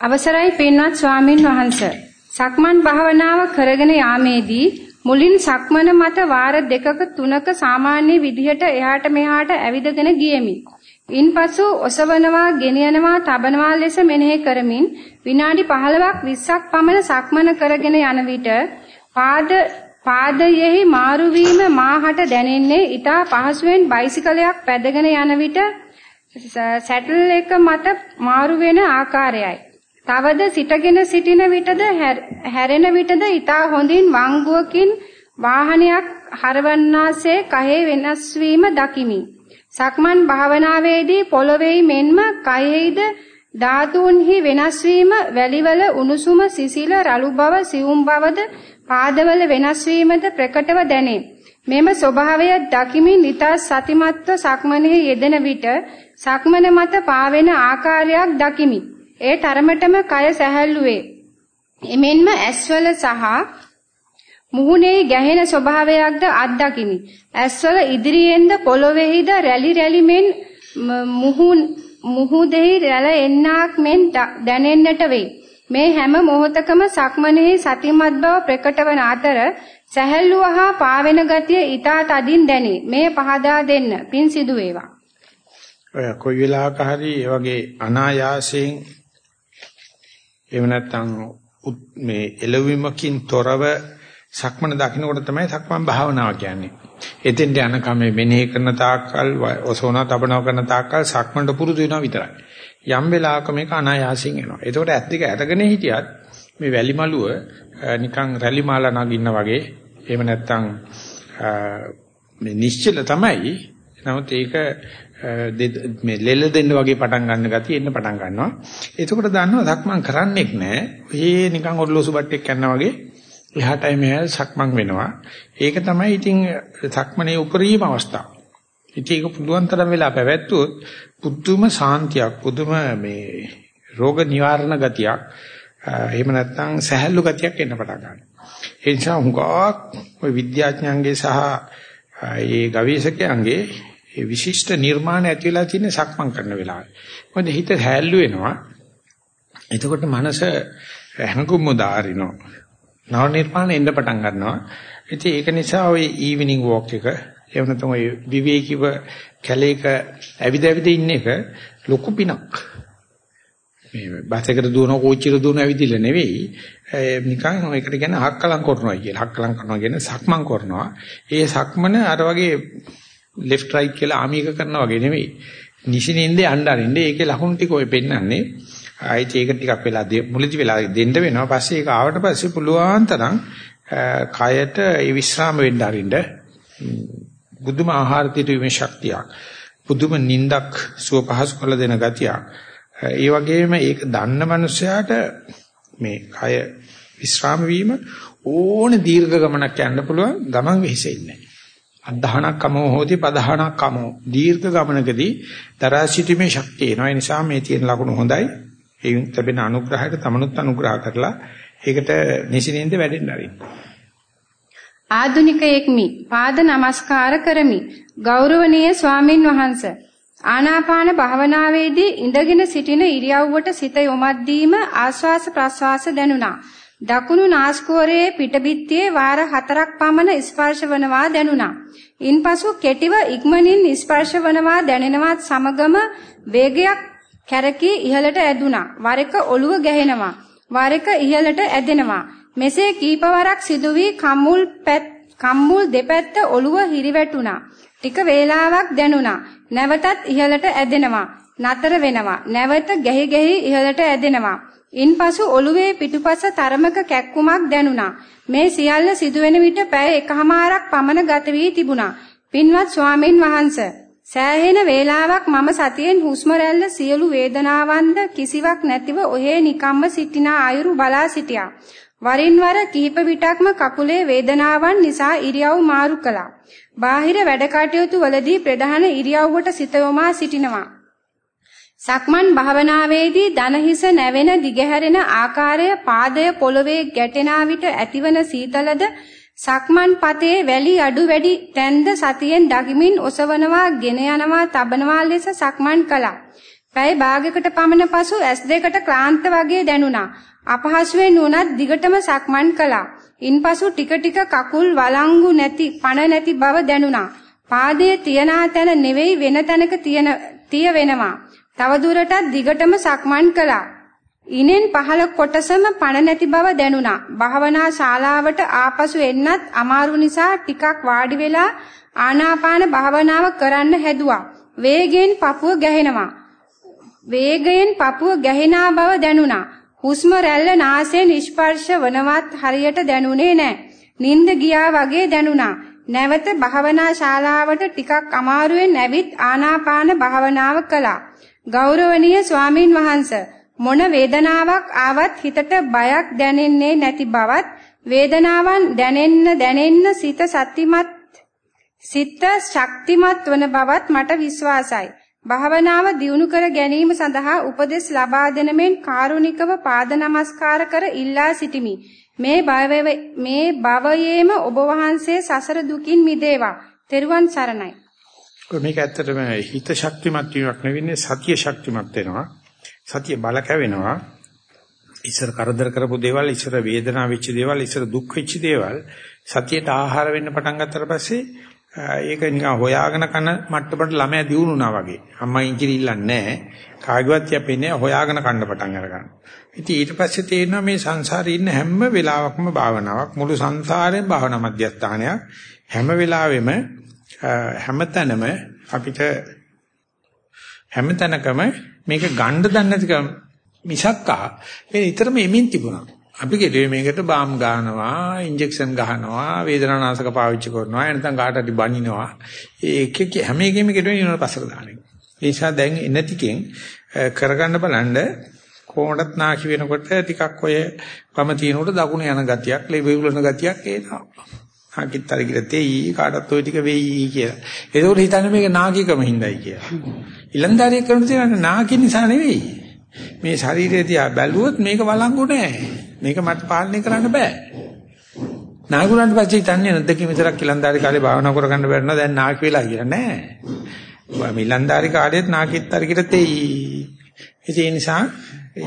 අවසරයි පින්වත් ස්වාමින් වහන්සේ. සක්මන් භාවනාව කරගෙන යාමේදී මුලින් සක්මන මත වාර දෙකක තුනක සාමාන්‍ය විදිහට එහාට මෙහාට ඇවිදගෙන ගියෙමි. ඉන්පසු ඔසවනවා, ගෙනියනවා, තබනවා ලෙස මෙනෙහි කරමින් විනාඩි 15ක් 20ක් පමණ සක්මන කරගෙන යන විට පාද පාදයෙහි මාරු වීම මාහට දැනෙන්නේ ඊටා පහසුවෙන් බයිසිකලයක් පැදගෙන යන විට සැටල් එක මත මාරු වෙන ආකාරයයි. තවද සිටගෙන සිටින විටද හැරෙන විටද ඊටා හොඳින් වංගුවකින් වාහනයක් හරවන්නාසේ කයේ වෙනස් වීම දකිමි. සක්මන් භාවනාවේදී පොළොවේයි මෙන්ම කයෙහිද ධාතුන්හි වෙනස් වීම වැලිවල උණුසුම සිසිල රළු බව සියුම් බවද පාදවල වෙනස් වීමද ප්‍රකටව දැනේ. මෙම ස්වභාවය දකිමින් ඊතා සතිමත්ව සක්මනේ යෙදෙන විට සක්මන මත පාවෙන ආකාරයක් දකිමි. ඒ තරමටම කය සැහැල්ලුවේ. එමෙන්ම ඇස්වල සහ මුහුණේ ගැහෙන ස්වභාවයක්ද අත්දකිමි. ඇස්වල ඉදිරියෙන්ද පොළොවේහිද රැලි රැලි මෙන් මුහුන් මුහුදෙහි රැළ එන්නක් මෙන් දැනෙන්නට වෙයි. මේ හැම මොහොතකම සක්මනේ සතිමත් බව ප්‍රකට වන අතර සැහැල්ලුව හා පාවෙන ගතිය ඊටා තදින් දැනේ. මේ පහදා දෙන්න. පින් සිදු වේවා. ඔය කොයි වෙලාවක හරි ඒ වගේ අනායාසයෙන් එහෙම නැත්නම් මේ එළවීමකින් තොරව සක්මන දකින්නකොට තමයි සක්මන් භාවනාව කියන්නේ. එතෙන්ට යනකම් මේ මෙනෙහි කරන තාක්කල් ඔසෝනා තබනවා කරන තාක්කල් සක්මන්ට පුරුදු වෙනවා විතරයි. යම් වෙලාවක මේක අනායාසයෙන් එනවා. ඒකෝට ඇත් දෙක ඇටගෙන හිටියත් මේ වැලි මලුව නිකන් රැලි මාලා නගින්න වගේ එහෙම නැත්නම් මේ නිශ්චල තමයි. නමුත් ඒක මේ ලෙල දෙන්න වගේ පටන් ගන්න ගතිය එන්න පටන් ගන්නවා. එතකොට දන්නවා සක්මන් කරන්නෙක් නෑ. ඔය නිකන් ඔරලෝසු බට්ටෙක් කරනා වගේ එහාටයි මෙහාට සක්මන් වෙනවා. ඒක තමයි ඉතින් සක්මනේ උපරිම අවස්ථාව. ඉතින් ඒක පුළුවන් තරම් වෙලා පැවැත්වුවොත් පුදුම සාන්තියක් පුදුම මේ රෝග නිවාරණ ගතියක් එහෙම නැත්නම් සහැල්ලු ගතියක් එන්න පටන් ගන්නවා. ඒ නිසා හුඟක් ওই විද්‍යාඥයන්ගේ සහ ඒ ගවේෂකයන්ගේ ඒ විශිෂ්ට නිර්මාණ ඇති වෙලා තියෙන සක්මන් කරන වෙලාවේ. මොකද හිත හැල්ලු වෙනවා. එතකොට මනස හැඟුම් දාරිනෝ. නව නිර්මාණ එන්න පටන් ගන්නවා. ඉතින් ඒක නිසා ওই ඊවිනිං වොක් එක එහෙම නැත්නම් ওই විවේකීව කැලේක ඇවිද ඇවිද ඉන්න එක ලොකු පිනක්. මේ බස් එකට දුවන කෝච්චියට දුවන ඇවිදින්න නෙවෙයි නිකන් ඒකට කියන්නේ හක්කලම් කරනවා කියලා. හක්කලම් කරනවා කියන්නේ සක්මන් කරනවා. ඒ සක්මන අර වගේ left right කියලා ආමීක කරනවා වගේ නෙවෙයි. නිසිනින්ද යන්න අරින්න ඒකේ ලකුණු ටික ඔය පෙන්නන්නේ. ආයිත් ඒක ටිකක් වෙලා මුලදි වෙලා දෙන්න වෙනවා. පස්සේ ඒක ආවට පස්සේ පුළුවන් තරම් කයට ඒ විශ්‍රාම වෙන්න අරින්න බුදුම ආහාර తీරීමේ ශක්තියක්. බුදුම නින්දක් සුව පහසු කළ දෙන ගතියක්. ඒ වගේම ඒක දන්න මනුස්සයාට මේ කය විශ්‍රාම වීම ඕන දීර්ඝ ගමනක් යන්න පුළුවන් ගමන් වෙහෙසෙන්නේ අදහනක් කමෝ හෝති පදහනක් කමෝ දීර්ඝ ගමනකදී තරහ සිටීමේ ශක්තිය එනවා ඒ නිසා මේ තියෙන ලකුණු හොඳයි ඒ ලැබෙන අනුග්‍රහයට තමනුත් අනුග්‍රහ කරලා ඒකට නිසිනින්ද වැඩෙන්න ආරින්න ආදුනිකයෙක්මි පාද නමස්කාර කරමි ගෞරවනීය ස්වාමින් වහන්සේ ආනාපාන භාවනාවේදී ඉඳගෙන සිටින ඉරියව්වට සිත යොමද්දීම ආශ්වාස ප්‍රශ්වාස දැනුණා. දකුණු නාස්කුවරයේ පිටබිත්තියේ වාර හතරක් පමණ ස්පර්ශ වනවා දැනුණා. ඉන්පසු කෙටිව ඉක්මනින් ස්පර්ශ වනවා දැනෙනවත් සමගම වේගයක් කැරකී ඉහළට ඇදුනා. වර එක ඔළුව ගැහෙනවා. වර එක ඉහළට ඇදෙනවා. මෙසේ කීපවරක් සිදු වී කම්මුල් කම්මුල් දෙපැත්ත ඔළුව හිරිවැටුණා. ටික වේලාවක් දැනුණා. නැවතත් ඉහළට ඇදෙනවා. නතර වෙනවා. නැවත ගැහි ගැහි ඉහළට ඇදෙනවා. ඉන්පසු ඔළුවේ පිටුපස තරමක කැක්කුමක් දැනුණා. මේ සියල්ල සිදුවෙන විට පැය එකහමාරක් පමණ ගත වී තිබුණා. පින්වත් ස්වාමින් වහන්සේ සෑහෙන වේලාවක් මම සතියෙන් හුස්ම රැල්ල සියලු වේදනාවන්ද කිසිවක් නැතිව ඔහේ නිකම්ම සිටින ආයුරු බලා සිටියා. වරින් වර කිහිප විටක්ම කකුලේ වේදනාවන් නිසා ඉරියව් මාරු කළා. බාහිර වැඩ කටයුතු වලදී ප්‍රධාන ඉරියව්වට සිත යොමා සිටිනවා. සක්මන් භාවනාවේදී දනහිස නැවෙන දිගහැරෙන ආකාරය පාදය පොළවේ ගැටෙන විට ඇතිවන සීතලද සක්මන් පතේ වැලි අඩු වැඩි තැන්ද සතියෙන් දකිමින් ඔසවනවා ගෙන යනවා තබනවා ලෙස සක්මන් කළා. පැය භාගයකට පමණ පසු S2කට ක්ලාන්ත වගේ දැනුණා. අපහසුවෙන් වුණත් දිගටම සක්මන් කළා. ඉන්පසු ටික ටික කකුල් වළංගු නැති පණ නැති බව දැනුණා. පාදයේ තියනා තැන නෙවෙයි වෙන තැනක තියන තිය වෙනවා. තව දුරටත් දිගටම සක්මන් කළා. ඉනෙන් පහළ කොටසම පණ නැති බව දැනුණා. භාවනා ශාලාවට ආපසු එන්නත් අමාරු නිසා ටිකක් වාඩි වෙලා ආනාපාන භාවනාව කරන්න හැදුවා. වේගයෙන් පපුව ගැහෙනවා. වේගයෙන් පපුව ගැහෙනා බව දැනුණා. හුස්ම රැල්ල නාසයෙන් ස්පර්ශ වනවත් හරියට දැනුනේ නැහැ. නිින්ද ගියා වගේ දැනුණා. නැවත භාවනා ශාලාවට ටිකක් අමාරුවෙන් ඇවිත් ආනාපාන භාවනාව කළා. ගෞරවනීය ස්වාමින් වහන්සේ මොන වේදනාවක් ආවත් හිතට බයක් දැනෙන්නේ නැති බවත් වේදනාවන් දැනෙන්න දැනෙන්න සිත සතිමත් සිත ශක්තිමත් වන බවත් මට විශ්වාසයි. භාවනාව දියුණු කර ගැනීම සඳහා උපදෙස් ලබා දෙන මෙන් කාරුණිකව පාද නමස්කාර කර ඉල්ලා සිටිමි. මේ භවයේ මේ භවයේම ඔබ වහන්සේ සසර දුකින් මිදේවා. තෙරුවන් සරණයි. මේක ඇත්තටම හිත ශක්තිමත් වීමක් නෙවෙන්නේ සතිය ශක්තිමත් වෙනවා. සතිය බල කැවෙනවා. ඉස්සර කරදර කරපු දේවල්, ඉස්සර වේදනාව වෙච්ච දේවල්, ඉස්සර දුක් වෙච්ච දේවල් සතියට ආහාර වෙන්න පටන් ගත්තට පස්සේ ඒක නිකන් හොයාගෙන කන මට්ටමට ළමයා දිනුනා වගේ. අම්මා ඉංග්‍රීසි ඉල්ලන්නේ නැහැ. කාගේවත් යපෙන්නේ හොයාගෙන කන්න පටන් අරගන්න. ඉතින් ඊට පස්සේ තේරෙනවා මේ සංසාරේ ඉන්න හැම වෙලාවකම භාවනාවක් මුළු සංසාරේම භාවනා මධ්‍යස්ථානයක්. හැම වෙලාවෙම හැමතැනම අපිට හැමතැනකම මේක ගන්න දන්නේ නැතිකම මිසක්කා මේ නිතරම එමින් තිබුණා. අපි කෙරුවේ මේකට බාම් ගන්නවා, ඉන්ජෙක්ෂන් ගහනවා, වේදනානාශක පාවිච්චි කරනවා, නැත්නම් කාට හරි බනිනවා. ඒක හැම එකෙම කෙරුවේ ඊනොට පස්සට දාන එක. ඒ නිසා දැන් එන ටිකෙන් කරගන්න බලන්න කොහොමදත් නාකි වෙනකොට ටිකක් ඔය වම තිනකොට දකුණ යන ගතියක්, ලෙබෙවුලන ගතියක් එනවා. නාකිත් අර කියලා තෙයි කාටත් ওই ටික වෙයි කියලා. ඒකෝට හිතන්නේ මේක නාකිකම හින්දායි කියලා. ඊලන්දාරිය කරන දේ නාකි නිසා නෙවෙයි. මේ ශරීරය දිහා බැලුවොත් මේක වළංගු නෑ. මේක මට පාලනය කරන්න බෑ. නාගුණාට පස්සේ තන්නේ නැද්දකින් විතරක් කිලන්දාරි කාලේ භාවනා කරගන්න බැරි නෝ දැන් නාකි වෙලා කියලා නෑ. මිලන්දාරි කාලේත් නාකිත් අරකිට තෙයි. ඒ නිසා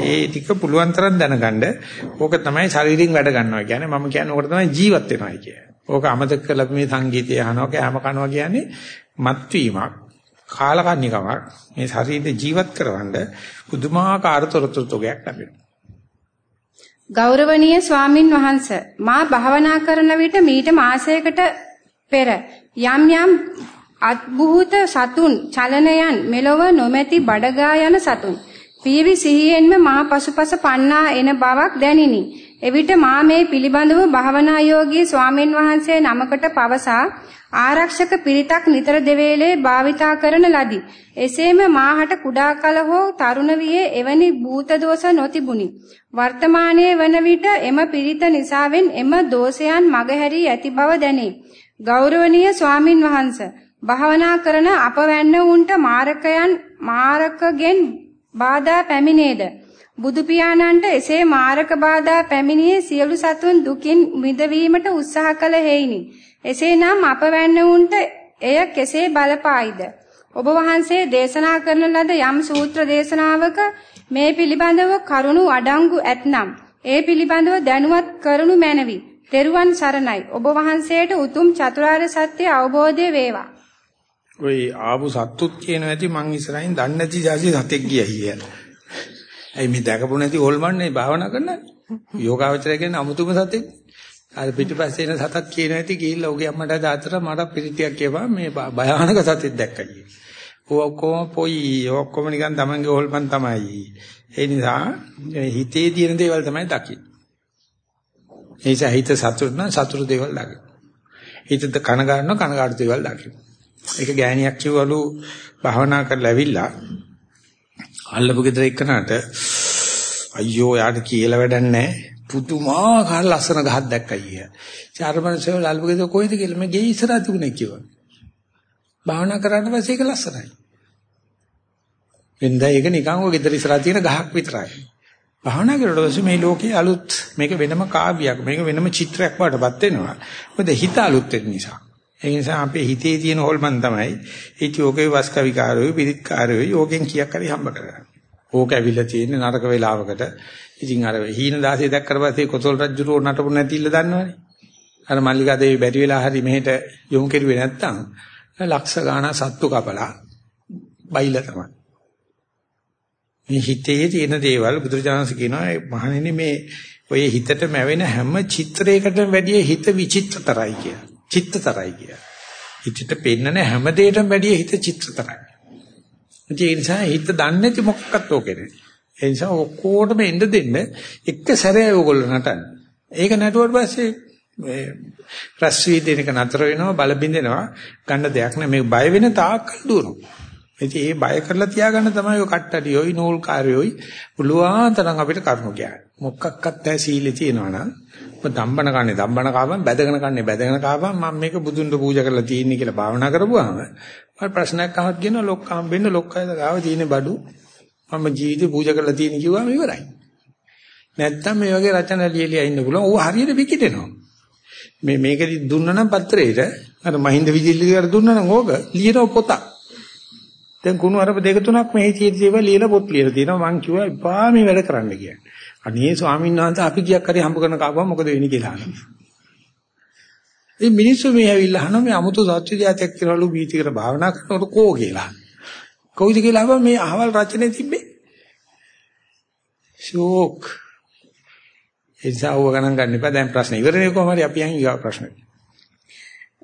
ඒ ටික පුළුවන් තරම් දැනගන්න ඕක තමයි ශරීරයෙන් වැඩ ගන්නවා කියන්නේ මම කියන්නේ ඕකට තමයි ජීවත් වෙනවා කියන්නේ. ඕක අමතක කරලා මේ සංගීතය අහනවා කෑම කනවා කියන්නේ මත්වීමක් කාලකන්නිකමක් මේ ශරීරය ජීවත් කරවන්න පුදුමාකාර තොරතුරු තෝගයක් ලැබෙනවා. ගෞරවනීය ස්වාමින් වහන්සේ මා භාවනා කරන විට මීට මාසයකට පෙර යම් යම් අద్භූත සතුන් චලනයන් මෙලොව නොමැති බඩගා යන සතුන් පියවි සිහියෙන්ම මා පසුපස පන්නා එන බවක් දැනිනි. එවිට මා මේ පිළිබඳව භාවනා යෝගී ස්වාමින් වහන්සේ නමකට පවසා ආරක්ෂක පිරිතක් නිතර දෙවේලේ භාවිතා කරන ලදී. එසේම මාහට කුඩා කල හෝ තරුණ වියේ එවැනි භූත දෝෂ නොතිබුණි. වර්තමානයේ වන විට එම පිරිත නිසාවෙන් එම දෝෂයන් මගහැරී ඇති බව දැනේ. ගෞරවනීය ස්වාමින් වහන්සේ භාවනා කරන අප වැන්න උන්ට මාරකයන් මාරකගෙන් බාධා පැමිණේද බුදු පියාණන්ට එසේ මාරක බාධා පැමිණියේ සියලු සතුන් දුකින් මිදවීමට උත්සාහ කළ හේිනි එසේනම් අප වැන්න උන්ට එය කෙසේ බලපායිද ඔබ වහන්සේ දේශනා කරන ලද යම් සූත්‍ර දේශනාවක මේ පිළිබඳව කරුණු අඩංගු ඇතනම් ඒ පිළිබඳව දැනුවත් කරනු මැනවි. තෙරුවන් සරණයි. ඔබ වහන්සේට උතුම් චතුරාර්ය සත්‍ය අවබෝධය වේවා. ඔය ආපු සත්තුත් කියන ඇති මං ඉස්සරහින් දන්නේ නැති જાති සතෙක් ගියයි කියලා. ඇයි මේ දැකපු නැති ඕල්මන්නේ භාවනා කරන්නේ? යෝගාවචරය කියන්නේ අමුතුම සතෙක්. අර පිටිපස්සේ එන සතත් කියන ඇති ගිහිල්ලා ඔගේ අම්මට දාතර මට පිටිටියක් කියපන් මේ භයානක සතෙක් දැක්කා කියලා. ඔක්කොම පොයි ඔක්කොම නිකන් තමන්ගේ ඕල්මන් තමයි. ඒ නිසා හිතේ තියෙන දේවල් තමයි දකින්නේ. ඒ නිසා හිත සතුට නම් සතුට දේවල් දකින්න. හිතද කන ගන්නවා කන ගන්න දේවල් දකින්න. ඒක ගෑණියක් කිව්වලු භාවනා කරලා ඇවිල්ලා අල්ලපු ගෙදර එක්කනට අයියෝ යාට කියලා වැඩක් නැහැ. පුදුමාකාර ලස්සන ගහක් දැක්කයි කිය. චාරමනසෙව අල්ලපු ගෙදර කොහෙද කියලා මේ ගේ ඉස්සරහ තිබුණේ කිව්වා. භාවනා කරාට පස්සේ ඒක ලස්සනයි. එන්දා ඒක නිකන් ඔය ගෙදර ඉස්සරහ තියෙන ගහක් විතරයි. භාවනා කරලා පස්සේ මේ ලෝකේ අලුත් මේක වෙනම කාව්‍යයක් මේක වෙනම චිත්‍රයක් වඩපත් වෙනවා. මොකද හිත අලුත් වෙන නිසා. ඒ නිසා අපේ හිතේ තියෙන හොල්මන් තමයි ඒ යෝගේ වස්කවිකාරයෝ පිරිත්කාරයෝ යෝගෙන් කියක් හරි හම්බ කරගන්න. ඕක ඇවිල්ලා තියෙන නරක වේලාවකට. ඉතින් අර හීන දාසේ දැක්කට පස්සේ කොසල් රජුරෝ නටපු නැතිilla දන්නවනේ. අර මල්ලිකා දේවි බැරි වෙලා හරි මෙහෙට යොමු කෙරුවේ නැත්තම් ලක්ෂ ගාණක් සත්තු කපලා බයිලා තමයි. මේ හිතේ තියෙන දේවල් බුදුරජාණන්සේ කියනවා මහණෙනි මේ ඔය හිතට මැවෙන හැම චිත්‍රයකටම වැඩිය හිත විචිත්‍රතරයි කියලා. චිත්තතරයි කියලා. හිතට පෙන්නන හැම දෙයකටම වැඩිය හිත චිත්‍රතරයි. ඒ නිසා හිත දන්නේ නැති මොකක්වත් ඕකේ නැහැ. ඒ නිසා ඔක්කොටම එන්න දෙන්න එක සැරේ ඕගොල්ලෝ නටන්න. ඒක නටුවට පස්සේ මේ රස්වි දෙනක නතර වෙනවා බල බින්දෙනවා ගන්න දෙයක් නෑ මේ බය වෙන තාක්කල් දුවනවා. ඉතින් ඒ බය කරලා තියාගන්න තමයි ඔය කට්ටඩියෝයි නූල් කාර්යෝයි පුළුවන් තරම් අපිට කරුණු කියන්නේ. මොකක්වත් නැහැ සීලේ තියෙනවා නම් ඔබ දම්බන කන්නේ දම්බන කාපම් බැදගෙන කන්නේ බැදගෙන කාපම් මම මේක බුදුන්ට පූජා කරලා තියෙන්නේ කියලා භාවනා කරපුවාම මම ප්‍රශ්නයක් අහත් කියන ලොක්කම් වෙන්න ලොක්කයද ගාව තියෙන බඩු මම ජීවිතේ පූජා කරලා තියෙන කිව්වම ඉවරයි. නැත්තම් මේ වගේ රචන ලියලියා ඉන්න පුළුවන්. ඌ හරියට විකිටෙනවා. මේ මේකදි දුන්නා නම් පත්‍රේට අර මහින්ද විජිල්ලිකාර දුන්නා නම් ඕක ලියන පොතක්. දැන් කුණු අරප දෙක තුනක් මේ චීටි දේවල් ලියලා පොත් ලියලා තියෙනවා. මං කිව්වා එපා මේ වැඩ කරන්න කියලා. අනේ ස්වාමීන් වහන්සේ අපි ගියක් හරි හම්බ කරන කාපුවා මොකද වෙන්නේ කියලා අහනවා. ඉතින් මිනිස්සු මේ ඇවිල්ලා අහනවා මේ 아무තු සත්‍ය જાතියක් කියලාලු බීතිකර භාවනා කරනකොට කෝ කියලා. කොයිද කියලා අහුවා මේ අහවල් රචනයේ තිබ්බේ. ෂෝක්. එසාව ගණන් ගන්න එපා දැන් ප්‍රශ්න ඉවරනේ කොහොම හරි අපි යන් ඊගා ප්‍රශ්නෙට.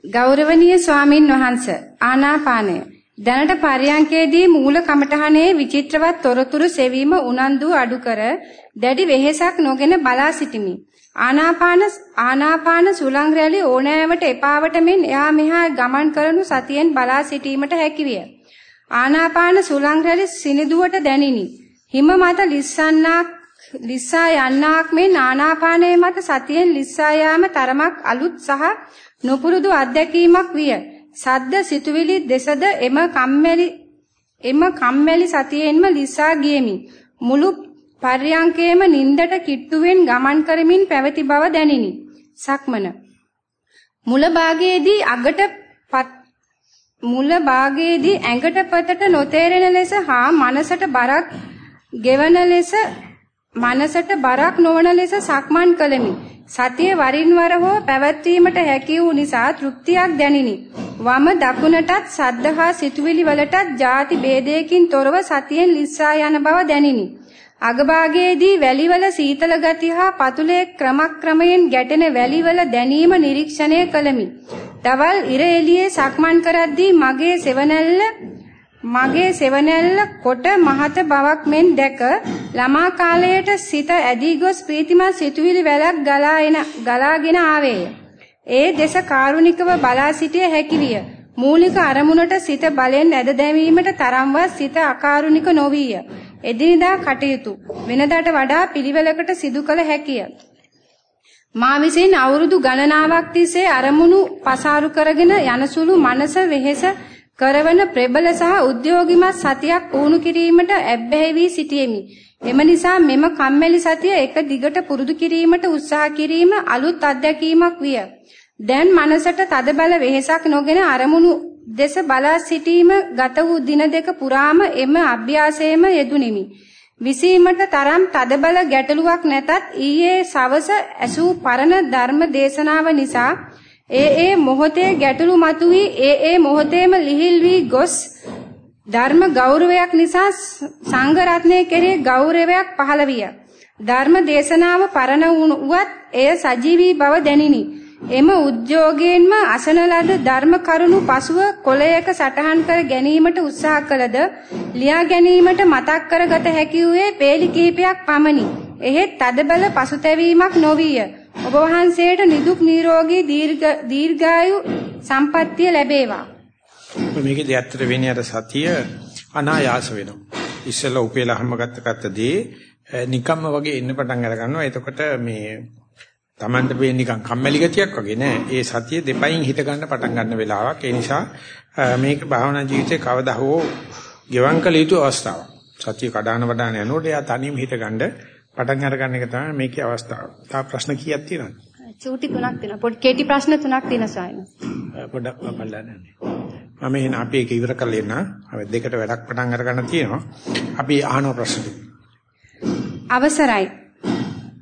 ගෞරවනීය ස්වාමින් වහන්සේ ආනාපානය දැනට පරියංකේදී මූල කමඨහනේ විචිත්‍රවත් තොරතුරු සෙවීම උනන්දු අඩු කර දැඩි වෙහෙසක් නොගෙන බලා සිටිමි. ආනාපාන ආනාපාන සුලං රැලි ඕනෑවට එපාවට මෙන් එහා මෙහා ගමන් කරනු සතියෙන් බලා සිටීමට හැකිවිය. ආනාපාන සුලං රැලි සිනිදුවට දැනිනි. හිම මත ලිස්සන්නක් ලිස්සා යන්නක් මෙන් ආනාපානයේ මත සතියෙන් ලිස්සා යාම තරමක් අලුත් සහ නොපුරුදු අත්දැකීමක් විය. සද්ද සිතුවිලි දෙසද එම කම්මැලි එම කම්මැලි සතියෙන්ම ලිස්සා ගියමි. මුළු පර්යංකේම නින්දට කිට්ටුවෙන් ගමන් කරමින් පැවති බව දැනිනි. සක්මන. මුල භාගයේදී අගට මුල භාගයේදී ඇඟට පතට නොතේරෙන ලෙස හා මනසට බරක් ගෙවන ලෙස මනසට බරක් නොවන ලෙස සක්මන් කළෙමි. සතිය වරින් වර හෝ පැවැත්වීමට හැකි වූ නිසා තෘප්තියක් දැනිනි. වම දකුණටත් සද්ධහා සිතුවිලි වලටත් ಜಾති ભેදයකින් තොරව සතියෙන් ලිස්සා යන බව දැනිනි. අගභාගයේදී වැලිවල සීතල ගති හා පතුලේ ක්‍රමක්‍රමයෙන් ගැටෙන වැලිවල දැනීම නිරීක්ෂණය කළමි. දවල් ඉර එළියේ සක්මන් කරද්දී මගේ සෙවණැල්ල මගේ සෙවණැල්ල කොට මහත බවක් මෙන් දැක ළමා කාලයට සිත ඇදී ගොස් ප්‍රීතිමත් සිතුවිලි වැලක් ගලා එන ගලාගෙන ආවේය. ඒ දෙස කාරුණිකව බලා සිටිය හැකි විය. මූලික අරමුණට සිත බලෙන් ඇද දැමීමට තරම්වත් සිත අකාරුණික නොවිය. එදිනදා කටයුතු වෙනදාට වඩා පිළිවෙලකට සිදු කළ හැකිය. මා විසින් අවුරුදු ගණනාවක් තිස්සේ අරමුණු පසාරු කරගෙන යනසුළු මනස වෙහෙස කරවන ප්‍රබල සහ උද්‍යෝගිමත් සතියක් පුහුණු කිරීමට ඇබ්බැහි වී සිටියෙමි. එම නිසා මෙම කම්මැලි සතිය එක දිගට පුරුදු කිරීමට උත්සාහ කිරීම අලුත් අත්දැකීමක් විය. දැන් මනසට තදබල වෙහෙසක් නොගෙන අරමුණු දෙස බලා සිටීම ගත වූ දින දෙක පුරාම එම අභ්‍යාසයේම යෙදුණෙමි. විසීමට තරම් තදබල ගැටලුවක් නැතත් ඊයේ සවස ඇසූ පරණ ධර්ම දේශනාව නිසා ඒ ඒ මොහොතේ ගැටලු මතුවී ඒ ඒ මොහොතේම ලිහිල් වී ගොස් ධර්ම ගෞරවයක් නිසා සංඝ රත්නයේ කෙරේ ගෞරවයක් පහළ විය. ධර්ම දේශනාව පරණ වුවත් එය සජීවී බව දැනිනි. එම උද්‍යෝගයෙන්ම අසන ලද ධර්ම කරුණු පසුව කොළයක සටහන් කර ගැනීමට උත්සාහ කළද ලියා ගැනීමට මතක් කරගත හැකි වූයේ පේලි කිහිපයක් පමණි. එහෙත් තදබල පසුතැවීමක් නොවිය. ඔබ වහන්සේට නිදුක් නිරෝගී දීර්ඝායු සම්පන්නිය ලැබේවා. මේකේදී ඇත්තට වෙන්නේ අර සතිය අනායාස වෙනවා. ඉස්සෙල්ලා උපේලා හැම ගත්ත ගත්තදී නිකම්ම වගේ එන්න පටන් අර ගන්නවා. එතකොට මේ Tamanට වෙන්නේ නිකන් කම්මැලි ගතියක් වගේ නෑ. ඒ සතිය දෙපයින් හිට ගන්න පටන් ගන්න වෙලාවක්. ඒ නිසා මේක භාවනා ජීවිතේ කවදා හෝ ගෙවම් කළ යුතු අවස්ථාවක්. සතිය කඩාන වඩාන යනකොට එයා තනියම හිට ගන්න පටන් අර ගන්න එක තමයි මේකේ අවස්ථාව. තා ප්‍රශ්න කීයක් තියෙනවද? චූටි තුනක් තියෙනවා. පොඩි කෙටි ප්‍රශ්න තුනක් තියෙනවා සායන. පොඩ්ඩක් බලන්න. මම එහෙනම් අපි ඒක ඉවර කරලා එන්න. අපි දෙකට වැඩක් පටන් අර ගන්න තියෙනවා. අපි අහන ප්‍රශ්න. අවසරයි.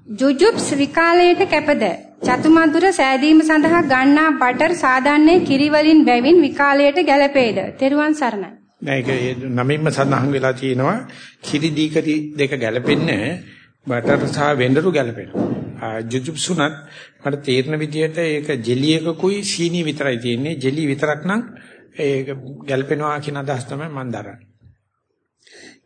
ජුජුබ්ස් විකාලයට කැපද චතුමදුර සෑදීම සඳහා ගන්නා බටර් සාධාරණේ කිරි වලින් බැවින් විකාලයට ගැලපේද? තෙරුවන් සරණයි. ඒක නමින්ම සඳහන් වෙලා තියෙනවා කිරි දීකරි දෙක ගැලපෙන්නේ බටර් සහ වෙඬරු ගැලපෙනවා. ජුජුබ්සුනත් මට තේරෙන විදිහට ඒක ජෙලි එකකුයි සීනි විතරයි තියෙන්නේ. ජෙලි විතරක් නම් ඒක ගැලපෙනවා කියන අදහස් තමයි මම දරන්නේ.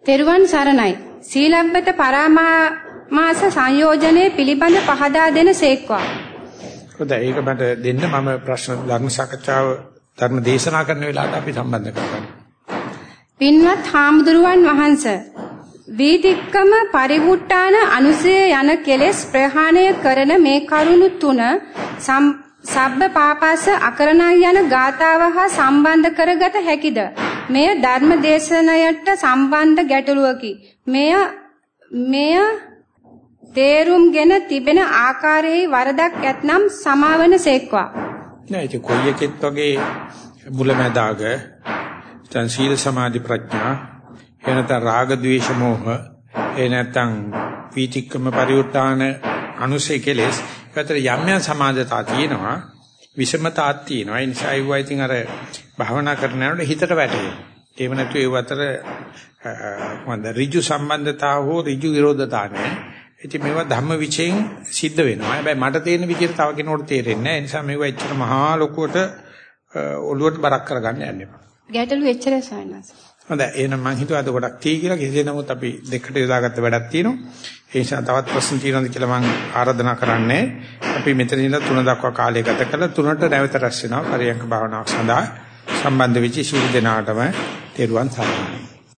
තෙරුවන් සරණයි. සීලබ්බත පරාමා මාස සංයෝජනයේ පිළිබඳ පහදා දෙන සේක්වා. හොඳයි ඒක මට දෙන්න මම ප්‍රශ්න ධර්ම සාකච්ඡාව ධර්ම දේශනා කරන වෙලාවට අපි සම්බන්ධ කරගන්න. පින්වත් හාමුදුරුවන් වහන්සේ වීතික්කම පරිවුට්ටාන අනුසය යන කෙලෙස් ප්‍රහාණය කරන මේ කරුණු තුන සබ්බ පාපස අකරණයි යන ගාතාව හා සම්බන්ධ කරගත හැකිද? මෙය ධර්ම දේශනයට සම්බන්ධ ගැටලුවකි. මෙය මෙය තේරුම්ගෙන තිබෙන ආකාරයේ වරදක් ඇතනම් සමාවන සේක්වා. නෑ ඒක කොයි එකෙත් වගේ මුලැමැදාග තන් සීල සමාධි ප්‍රඥා එනත රාග ద్వේෂ මෝහ එනතන් පීතික්කම පරිඋත්තාන අනුසේ කෙලෙස් අතර යම් යම් සමාදතා තියෙනවා විෂමතාක් තියෙනවා. ඒ නිසා ඒවා ඉතින් අර භාවනා කරනකොට හිතට වැටෙනවා ඒව නැතු ඒව අතර මොකද ඍජු සම්බන්ධතාව හෝ ඍජු විරෝධතා නැහැ ඉතින් මේවා ධම්ම විචයෙන් සිද්ධ වෙනවා. හැබැයි මට තේරෙන විදිහට තව කෙනෙකුට තේරෙන්නේ නැහැ. ඒ නිසා මේවා එච්චර මහා ලොකුවට ඔළුවට බරක් කරගන්න යන්න එපා. ගැටලු එච්චරයි සායනස්. හොඳයි. එහෙනම් මම හිතුවා අද ගොඩක් තී කියලා කෙසේ නමුත් අපි දෙකට යොදාගත්ත වැඩක් තියෙනවා. ඒ නිසා තවත් ප්‍රශ්න තියෙනවද කියලා මම ආරාධනා කරන්නේ. අපි මෙතන ඉඳලා තුන දක්වා කාලය ගත කළා. තුනට නැවත රැස් වෙනවා. පරියන්ක භාවනාවක් සඳහා සම්බන්ධ වෙච්ච ශීල දෙනාටම තෙරුවන් සරණයි.